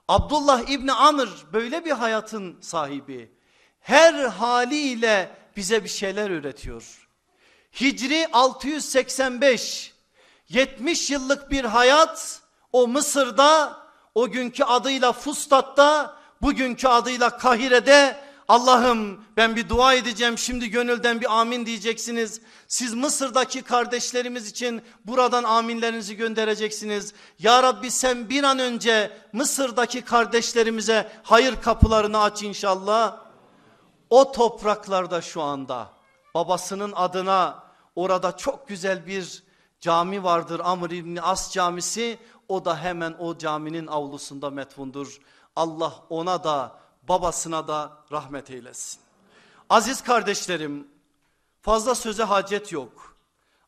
Abdullah İbni Amr böyle bir hayatın sahibi. Her haliyle bize bir şeyler üretiyor. Hicri 685 70 yıllık bir hayat o Mısır'da o günkü adıyla Fustat'ta bugünkü adıyla Kahire'de Allah'ım ben bir dua edeceğim şimdi gönülden bir amin diyeceksiniz. Siz Mısır'daki kardeşlerimiz için buradan aminlerinizi göndereceksiniz. Ya Rabbi sen bir an önce Mısır'daki kardeşlerimize hayır kapılarını aç inşallah. O topraklarda şu anda babasının adına orada çok güzel bir cami vardır Amr İbni As camisi. O da hemen o caminin avlusunda metfundur. Allah ona da babasına da rahmet eylesin. Aziz kardeşlerim fazla söze hacet yok.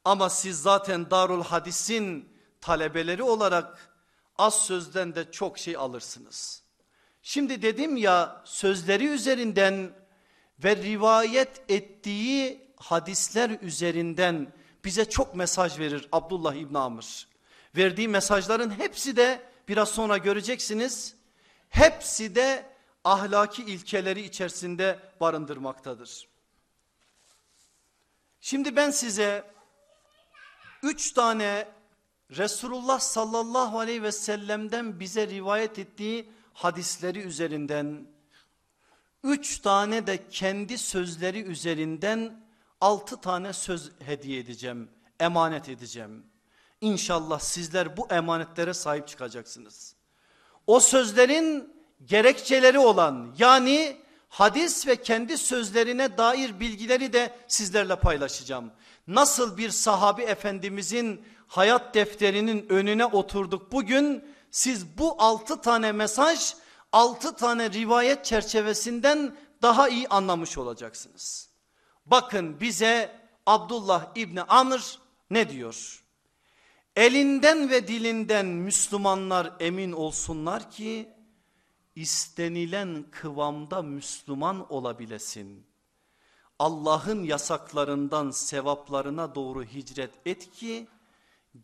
Ama siz zaten Darul Hadis'in talebeleri olarak az sözden de çok şey alırsınız. Şimdi dedim ya sözleri üzerinden ve rivayet ettiği hadisler üzerinden bize çok mesaj verir Abdullah İbn Amr. Verdiği mesajların hepsi de biraz sonra göreceksiniz. Hepsi de ahlaki ilkeleri içerisinde barındırmaktadır. Şimdi ben size üç tane Resulullah sallallahu aleyhi ve sellem'den bize rivayet ettiği hadisleri üzerinden üç tane de kendi sözleri üzerinden altı tane söz hediye edeceğim, emanet edeceğim. İnşallah sizler bu emanetlere sahip çıkacaksınız. O sözlerin gerekçeleri olan yani hadis ve kendi sözlerine dair bilgileri de sizlerle paylaşacağım. Nasıl bir sahabi efendimizin hayat defterinin önüne oturduk bugün siz bu altı tane mesaj altı tane rivayet çerçevesinden daha iyi anlamış olacaksınız. Bakın bize Abdullah İbni Amr ne diyor? Elinden ve dilinden Müslümanlar emin olsunlar ki istenilen kıvamda Müslüman olabilesin. Allah'ın yasaklarından sevaplarına doğru hicret et ki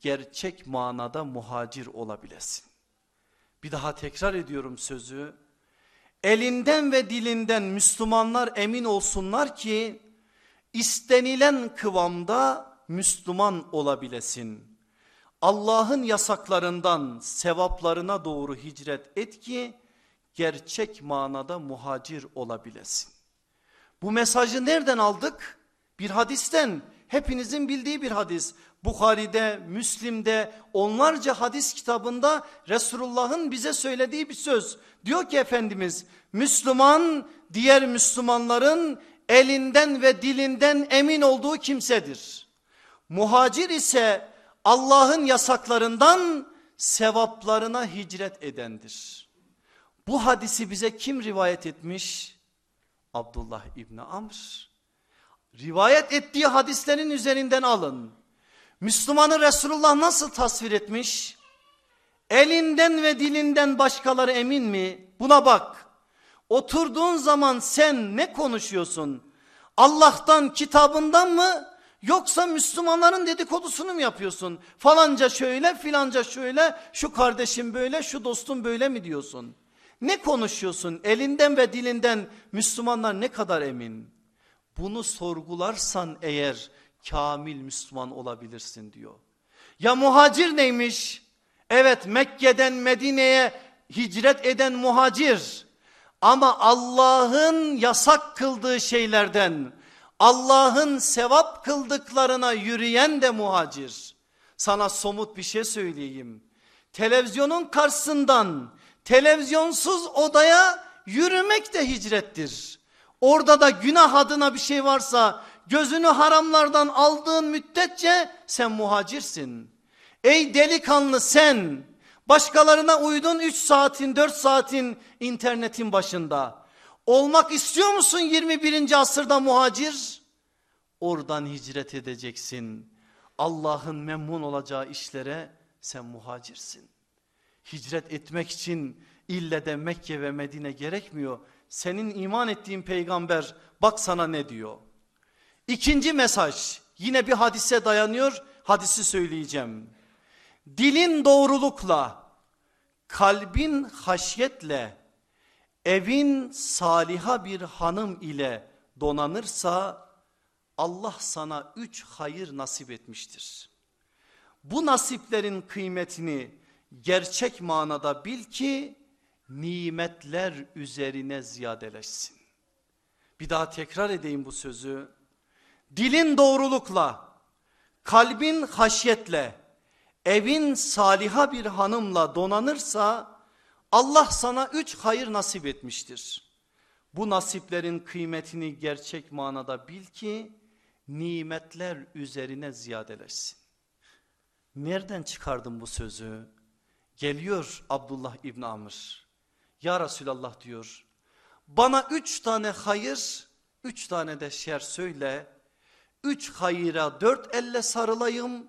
gerçek manada muhacir olabilesin. Bir daha tekrar ediyorum sözü. Elinden ve dilinden Müslümanlar emin olsunlar ki istenilen kıvamda Müslüman olabilesin. Allah'ın yasaklarından sevaplarına doğru hicret et ki gerçek manada muhacir olabilesin. Bu mesajı nereden aldık? Bir hadisten hepinizin bildiği bir hadis. Bukhari'de, Müslim'de onlarca hadis kitabında Resulullah'ın bize söylediği bir söz. Diyor ki Efendimiz Müslüman diğer Müslümanların elinden ve dilinden emin olduğu kimsedir. Muhacir ise Allah'ın yasaklarından sevaplarına hicret edendir. Bu hadisi bize kim rivayet etmiş? Abdullah İbni Amr. Rivayet ettiği hadislerin üzerinden alın. Müslümanı Resulullah nasıl tasvir etmiş? Elinden ve dilinden başkaları emin mi? Buna bak. Oturduğun zaman sen ne konuşuyorsun? Allah'tan kitabından mı yoksa Müslümanların dedikodusunu mu yapıyorsun? Falanca şöyle filanca şöyle şu kardeşim böyle şu dostum böyle mi diyorsun? Ne konuşuyorsun elinden ve dilinden Müslümanlar ne kadar emin? Bunu sorgularsan eğer kamil Müslüman olabilirsin diyor. Ya muhacir neymiş? Evet Mekke'den Medine'ye hicret eden muhacir. Ama Allah'ın yasak kıldığı şeylerden, Allah'ın sevap kıldıklarına yürüyen de muhacir. Sana somut bir şey söyleyeyim. Televizyonun karşısından televizyonsuz odaya yürümek de hicrettir. Orada da günah adına bir şey varsa gözünü haramlardan aldığın müddetçe sen muhacirsin. Ey delikanlı sen başkalarına uydun 3 saatin 4 saatin internetin başında. Olmak istiyor musun 21. asırda muhacir? Oradan hicret edeceksin. Allah'ın memnun olacağı işlere sen muhacirsin. Hicret etmek için ille de Mekke ve Medine gerekmiyor. Senin iman ettiğin peygamber bak sana ne diyor. İkinci mesaj yine bir hadise dayanıyor. Hadisi söyleyeceğim. Dilin doğrulukla, kalbin haşyetle, evin saliha bir hanım ile donanırsa Allah sana üç hayır nasip etmiştir. Bu nasiplerin kıymetini gerçek manada bil ki nimetler üzerine ziyadeleşsin. Bir daha tekrar edeyim bu sözü. Dilin doğrulukla, kalbin haşyetle, evin saliha bir hanımla donanırsa Allah sana üç hayır nasip etmiştir. Bu nasiplerin kıymetini gerçek manada bil ki nimetler üzerine ziyadeleşsin. Nereden çıkardım bu sözü? Geliyor Abdullah İbni Amr. Ya Resulallah diyor. Bana üç tane hayır, üç tane de şer söyle. Üç hayıra dört elle sarılayım.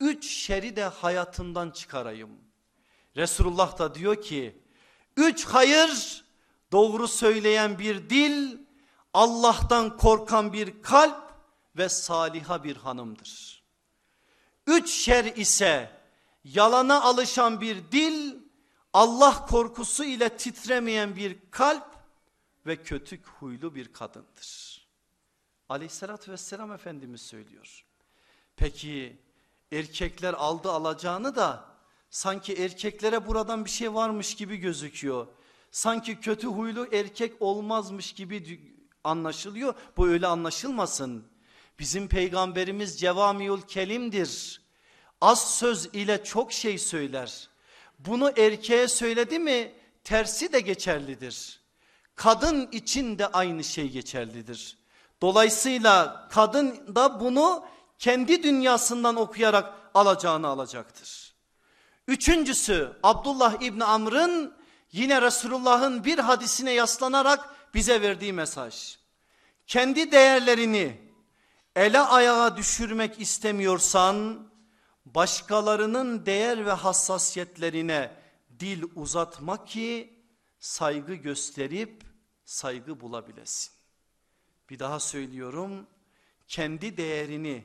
Üç şeri de hayatından çıkarayım. Resulullah da diyor ki, üç hayır doğru söyleyen bir dil, Allah'tan korkan bir kalp ve saliha bir hanımdır. Üç şer ise yalana alışan bir dil, Allah korkusu ile titremeyen bir kalp ve kötü huylu bir kadındır. Aleyhissalatü vesselam Efendimiz söylüyor. Peki erkekler aldı alacağını da sanki erkeklere buradan bir şey varmış gibi gözüküyor. Sanki kötü huylu erkek olmazmış gibi anlaşılıyor. Bu öyle anlaşılmasın. Bizim peygamberimiz cevamiül kelimdir. Az söz ile çok şey söyler. Bunu erkeğe söyledi mi tersi de geçerlidir. Kadın için de aynı şey geçerlidir. Dolayısıyla kadın da bunu kendi dünyasından okuyarak alacağını alacaktır. Üçüncüsü Abdullah İbni Amr'ın yine Resulullah'ın bir hadisine yaslanarak bize verdiği mesaj. Kendi değerlerini ele ayağa düşürmek istemiyorsan başkalarının değer ve hassasiyetlerine dil uzatma ki saygı gösterip saygı bulabilesin. Bir daha söylüyorum kendi değerini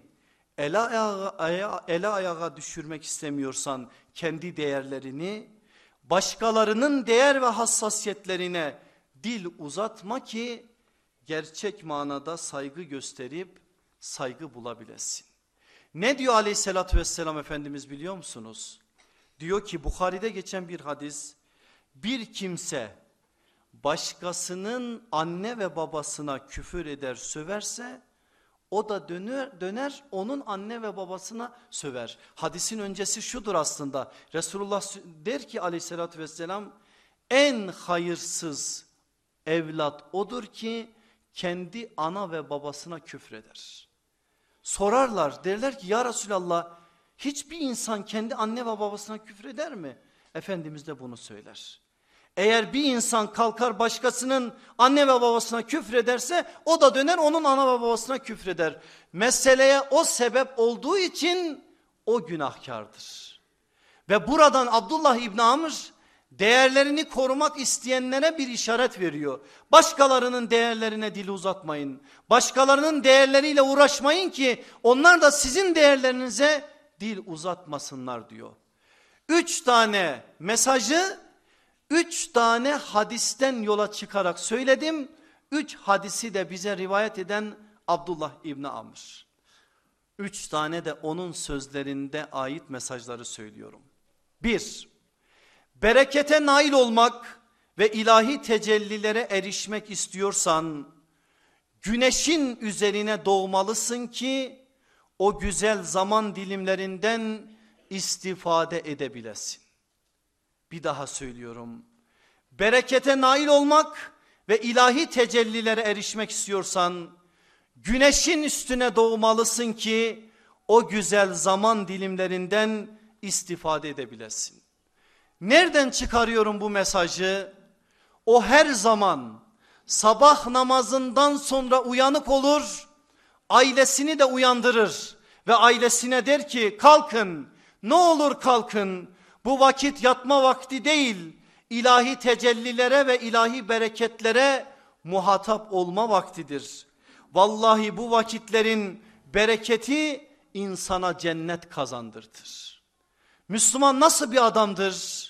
ele ayağa, ele ayağa düşürmek istemiyorsan kendi değerlerini başkalarının değer ve hassasiyetlerine dil uzatma ki gerçek manada saygı gösterip saygı bulabilesin. Ne diyor aleyhissalatü vesselam Efendimiz biliyor musunuz? Diyor ki Bukhari'de geçen bir hadis bir kimse başkasının anne ve babasına küfür eder söverse o da döner, döner onun anne ve babasına söver. Hadisin öncesi şudur aslında Resulullah der ki aleyhissalatü vesselam en hayırsız evlat odur ki kendi ana ve babasına küfreder. Sorarlar derler ki ya Resulallah hiçbir insan kendi anne ve babasına küfreder mi? Efendimiz de bunu söyler. Eğer bir insan kalkar başkasının anne ve babasına küfrederse o da döner onun ana ve babasına küfreder. Meseleye o sebep olduğu için o günahkardır. Ve buradan Abdullah İbni Amr değerlerini korumak isteyenlere bir işaret veriyor. Başkalarının değerlerine dil uzatmayın. Başkalarının değerleriyle uğraşmayın ki onlar da sizin değerlerinize dil uzatmasınlar diyor. Üç tane mesajı üç tane hadisten yola çıkarak söyledim. Üç hadisi de bize rivayet eden Abdullah İbni Amr. Üç tane de onun sözlerinde ait mesajları söylüyorum. Bir, berekete nail olmak ve ilahi tecellilere erişmek istiyorsan güneşin üzerine doğmalısın ki o güzel zaman dilimlerinden istifade edebilesin. Bir daha söylüyorum. Berekete nail olmak ve ilahi tecellilere erişmek istiyorsan güneşin üstüne doğmalısın ki o güzel zaman dilimlerinden istifade edebilesin. Nereden çıkarıyorum bu mesajı? O her zaman sabah namazından sonra uyanık olur, ailesini de uyandırır ve ailesine der ki kalkın ne olur kalkın bu vakit yatma vakti değil ilahi tecellilere ve ilahi bereketlere muhatap olma vaktidir. Vallahi bu vakitlerin bereketi insana cennet kazandırtır. Müslüman nasıl bir adamdır?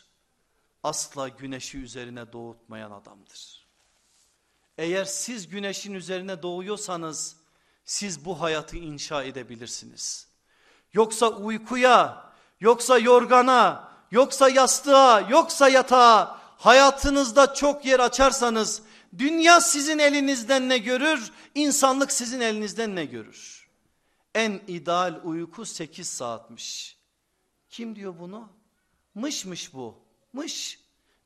Asla güneşi üzerine doğutmayan adamdır. Eğer siz güneşin üzerine doğuyorsanız siz bu hayatı inşa edebilirsiniz. Yoksa uykuya, yoksa yorgana, yoksa yastığa, yoksa yatağa hayatınızda çok yer açarsanız dünya sizin elinizden ne görür, insanlık sizin elinizden ne görür? En ideal uyku 8 saatmiş. Kim diyor bunu? Mışmış bu. Mış.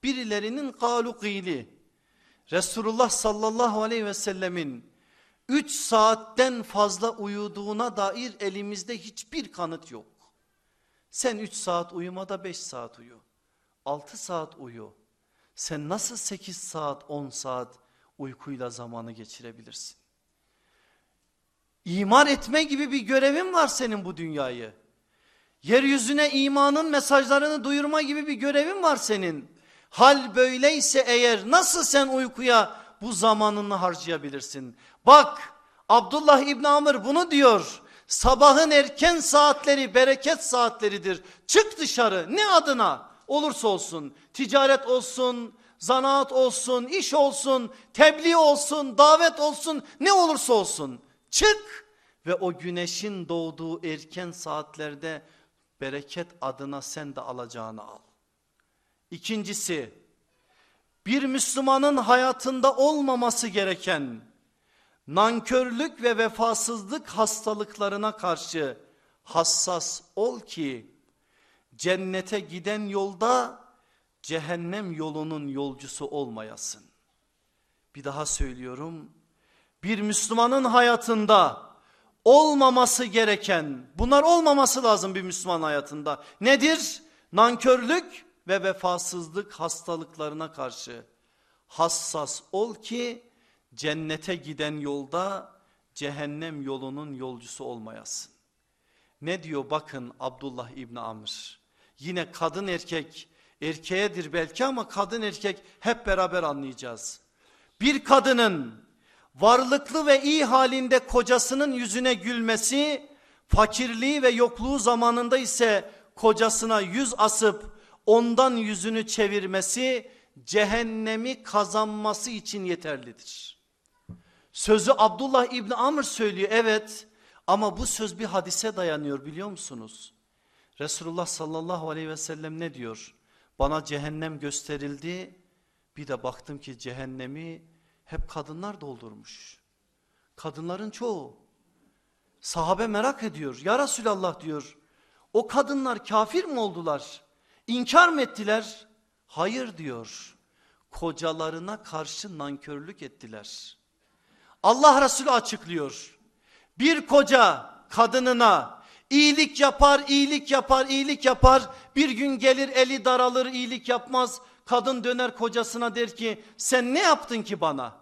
Birilerinin galukili. Resulullah sallallahu aleyhi ve sellemin 3 saatten fazla uyuduğuna dair elimizde hiçbir kanıt yok. Sen 3 saat uyumada 5 saat uyu. 6 saat uyu. Sen nasıl 8 saat 10 saat uykuyla zamanı geçirebilirsin? İman etme gibi bir görevin var senin bu dünyayı. Yeryüzüne imanın mesajlarını duyurma gibi bir görevin var senin. Hal böyleyse eğer nasıl sen uykuya bu zamanını harcayabilirsin? Bak Abdullah İbn Amr bunu diyor. Sabahın erken saatleri bereket saatleridir. Çık dışarı ne adına olursa olsun. Ticaret olsun, zanaat olsun, iş olsun, tebliğ olsun, davet olsun ne olursa olsun. Çık ve o güneşin doğduğu erken saatlerde bereket adına sen de alacağını al. İkincisi bir Müslümanın hayatında olmaması gereken nankörlük ve vefasızlık hastalıklarına karşı hassas ol ki cennete giden yolda cehennem yolunun yolcusu olmayasın. Bir daha söylüyorum. Bir Müslümanın hayatında olmaması gereken bunlar olmaması lazım bir Müslüman hayatında. Nedir? Nankörlük ve vefasızlık hastalıklarına karşı hassas ol ki cennete giden yolda cehennem yolunun yolcusu olmayasın. Ne diyor bakın Abdullah İbni Amr. Yine kadın erkek erkeğedir belki ama kadın erkek hep beraber anlayacağız. Bir kadının varlıklı ve iyi halinde kocasının yüzüne gülmesi, fakirliği ve yokluğu zamanında ise kocasına yüz asıp ondan yüzünü çevirmesi cehennemi kazanması için yeterlidir. Sözü Abdullah İbni Amr söylüyor evet ama bu söz bir hadise dayanıyor biliyor musunuz? Resulullah sallallahu aleyhi ve sellem ne diyor? Bana cehennem gösterildi bir de baktım ki cehennemi hep kadınlar doldurmuş. Kadınların çoğu. Sahabe merak ediyor. Ya Resulallah diyor. O kadınlar kafir mi oldular? İnkar mı ettiler? Hayır diyor. Kocalarına karşı nankörlük ettiler. Allah Resulü açıklıyor. Bir koca kadınına iyilik yapar, iyilik yapar, iyilik yapar. Bir gün gelir eli daralır, iyilik yapmaz. Kadın döner kocasına der ki sen ne yaptın ki bana?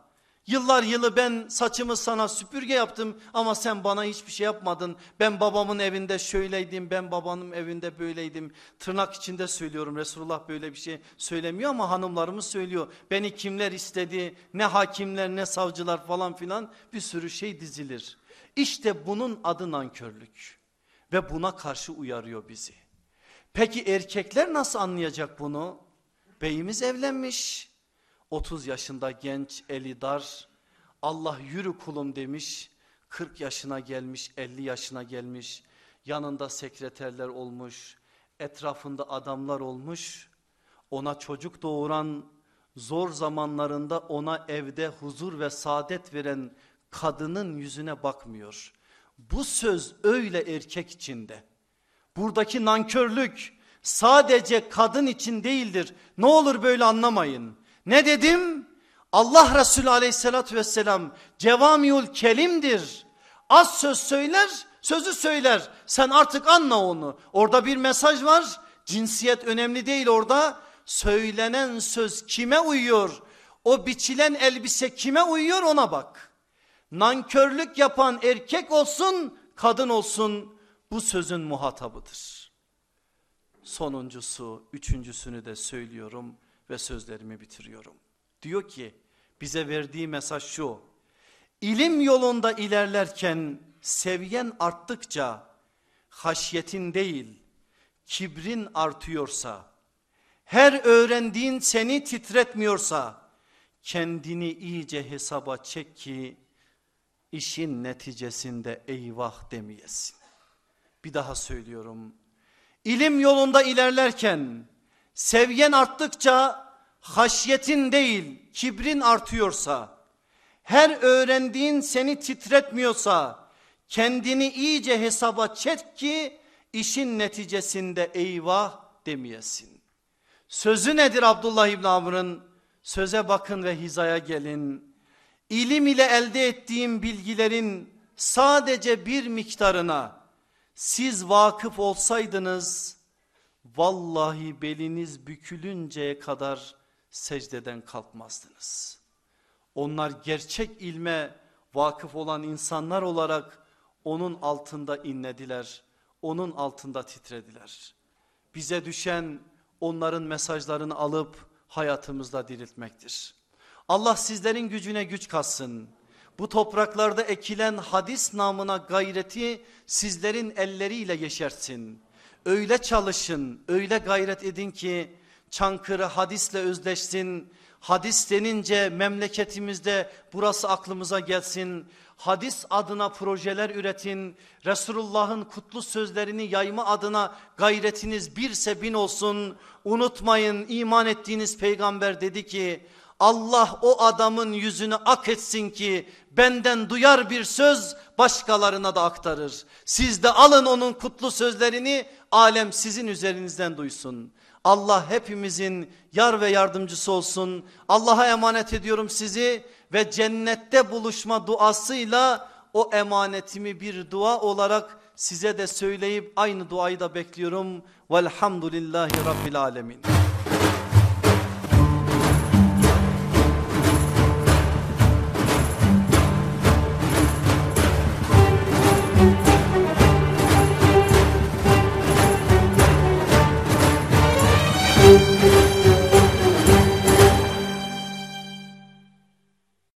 Yıllar yılı ben saçımı sana süpürge yaptım ama sen bana hiçbir şey yapmadın. Ben babamın evinde şöyleydim, ben babanın evinde böyleydim. Tırnak içinde söylüyorum Resulullah böyle bir şey söylemiyor ama hanımlarımız söylüyor. Beni kimler istedi, ne hakimler ne savcılar falan filan bir sürü şey dizilir. İşte bunun adı nankörlük ve buna karşı uyarıyor bizi. Peki erkekler nasıl anlayacak bunu? Beyimiz evlenmiş. 30 yaşında genç eli dar Allah yürü kulum demiş 40 yaşına gelmiş 50 yaşına gelmiş yanında sekreterler olmuş etrafında adamlar olmuş ona çocuk doğuran zor zamanlarında ona evde huzur ve saadet veren kadının yüzüne bakmıyor. Bu söz öyle erkek içinde. Buradaki nankörlük sadece kadın için değildir. Ne olur böyle anlamayın. Ne dedim? Allah Resulü aleyhissalatü vesselam cevamiul kelimdir. Az söz söyler, sözü söyler. Sen artık anla onu. Orada bir mesaj var. Cinsiyet önemli değil orada. Söylenen söz kime uyuyor? O biçilen elbise kime uyuyor ona bak. Nankörlük yapan erkek olsun, kadın olsun bu sözün muhatabıdır. Sonuncusu, üçüncüsünü de söylüyorum ve sözlerimi bitiriyorum. Diyor ki bize verdiği mesaj şu. İlim yolunda ilerlerken seviyen arttıkça haşyetin değil kibrin artıyorsa her öğrendiğin seni titretmiyorsa kendini iyice hesaba çek ki işin neticesinde eyvah demeyesin. Bir daha söylüyorum. İlim yolunda ilerlerken Sevyen arttıkça haşyetin değil kibrin artıyorsa, her öğrendiğin seni titretmiyorsa, kendini iyice hesaba çek ki işin neticesinde eyvah demeyesin. Sözü nedir Abdullah İbn Amr'ın? Söze bakın ve hizaya gelin. İlim ile elde ettiğim bilgilerin sadece bir miktarına siz vakıf olsaydınız vallahi beliniz bükülünceye kadar secdeden kalkmazdınız. Onlar gerçek ilme vakıf olan insanlar olarak onun altında inlediler, onun altında titrediler. Bize düşen onların mesajlarını alıp hayatımızda diriltmektir. Allah sizlerin gücüne güç katsın. Bu topraklarda ekilen hadis namına gayreti sizlerin elleriyle yeşertsin. Öyle çalışın, öyle gayret edin ki Çankırı hadisle özleşsin. Hadis denince memleketimizde burası aklımıza gelsin. Hadis adına projeler üretin. Resulullah'ın kutlu sözlerini yayma adına gayretiniz birse bin olsun. Unutmayın iman ettiğiniz peygamber dedi ki Allah o adamın yüzünü ak etsin ki benden duyar bir söz başkalarına da aktarır. Siz de alın onun kutlu sözlerini alem sizin üzerinizden duysun. Allah hepimizin yar ve yardımcısı olsun. Allah'a emanet ediyorum sizi ve cennette buluşma duasıyla o emanetimi bir dua olarak size de söyleyip aynı duayı da bekliyorum. Velhamdülillahi Rabbil Alemin.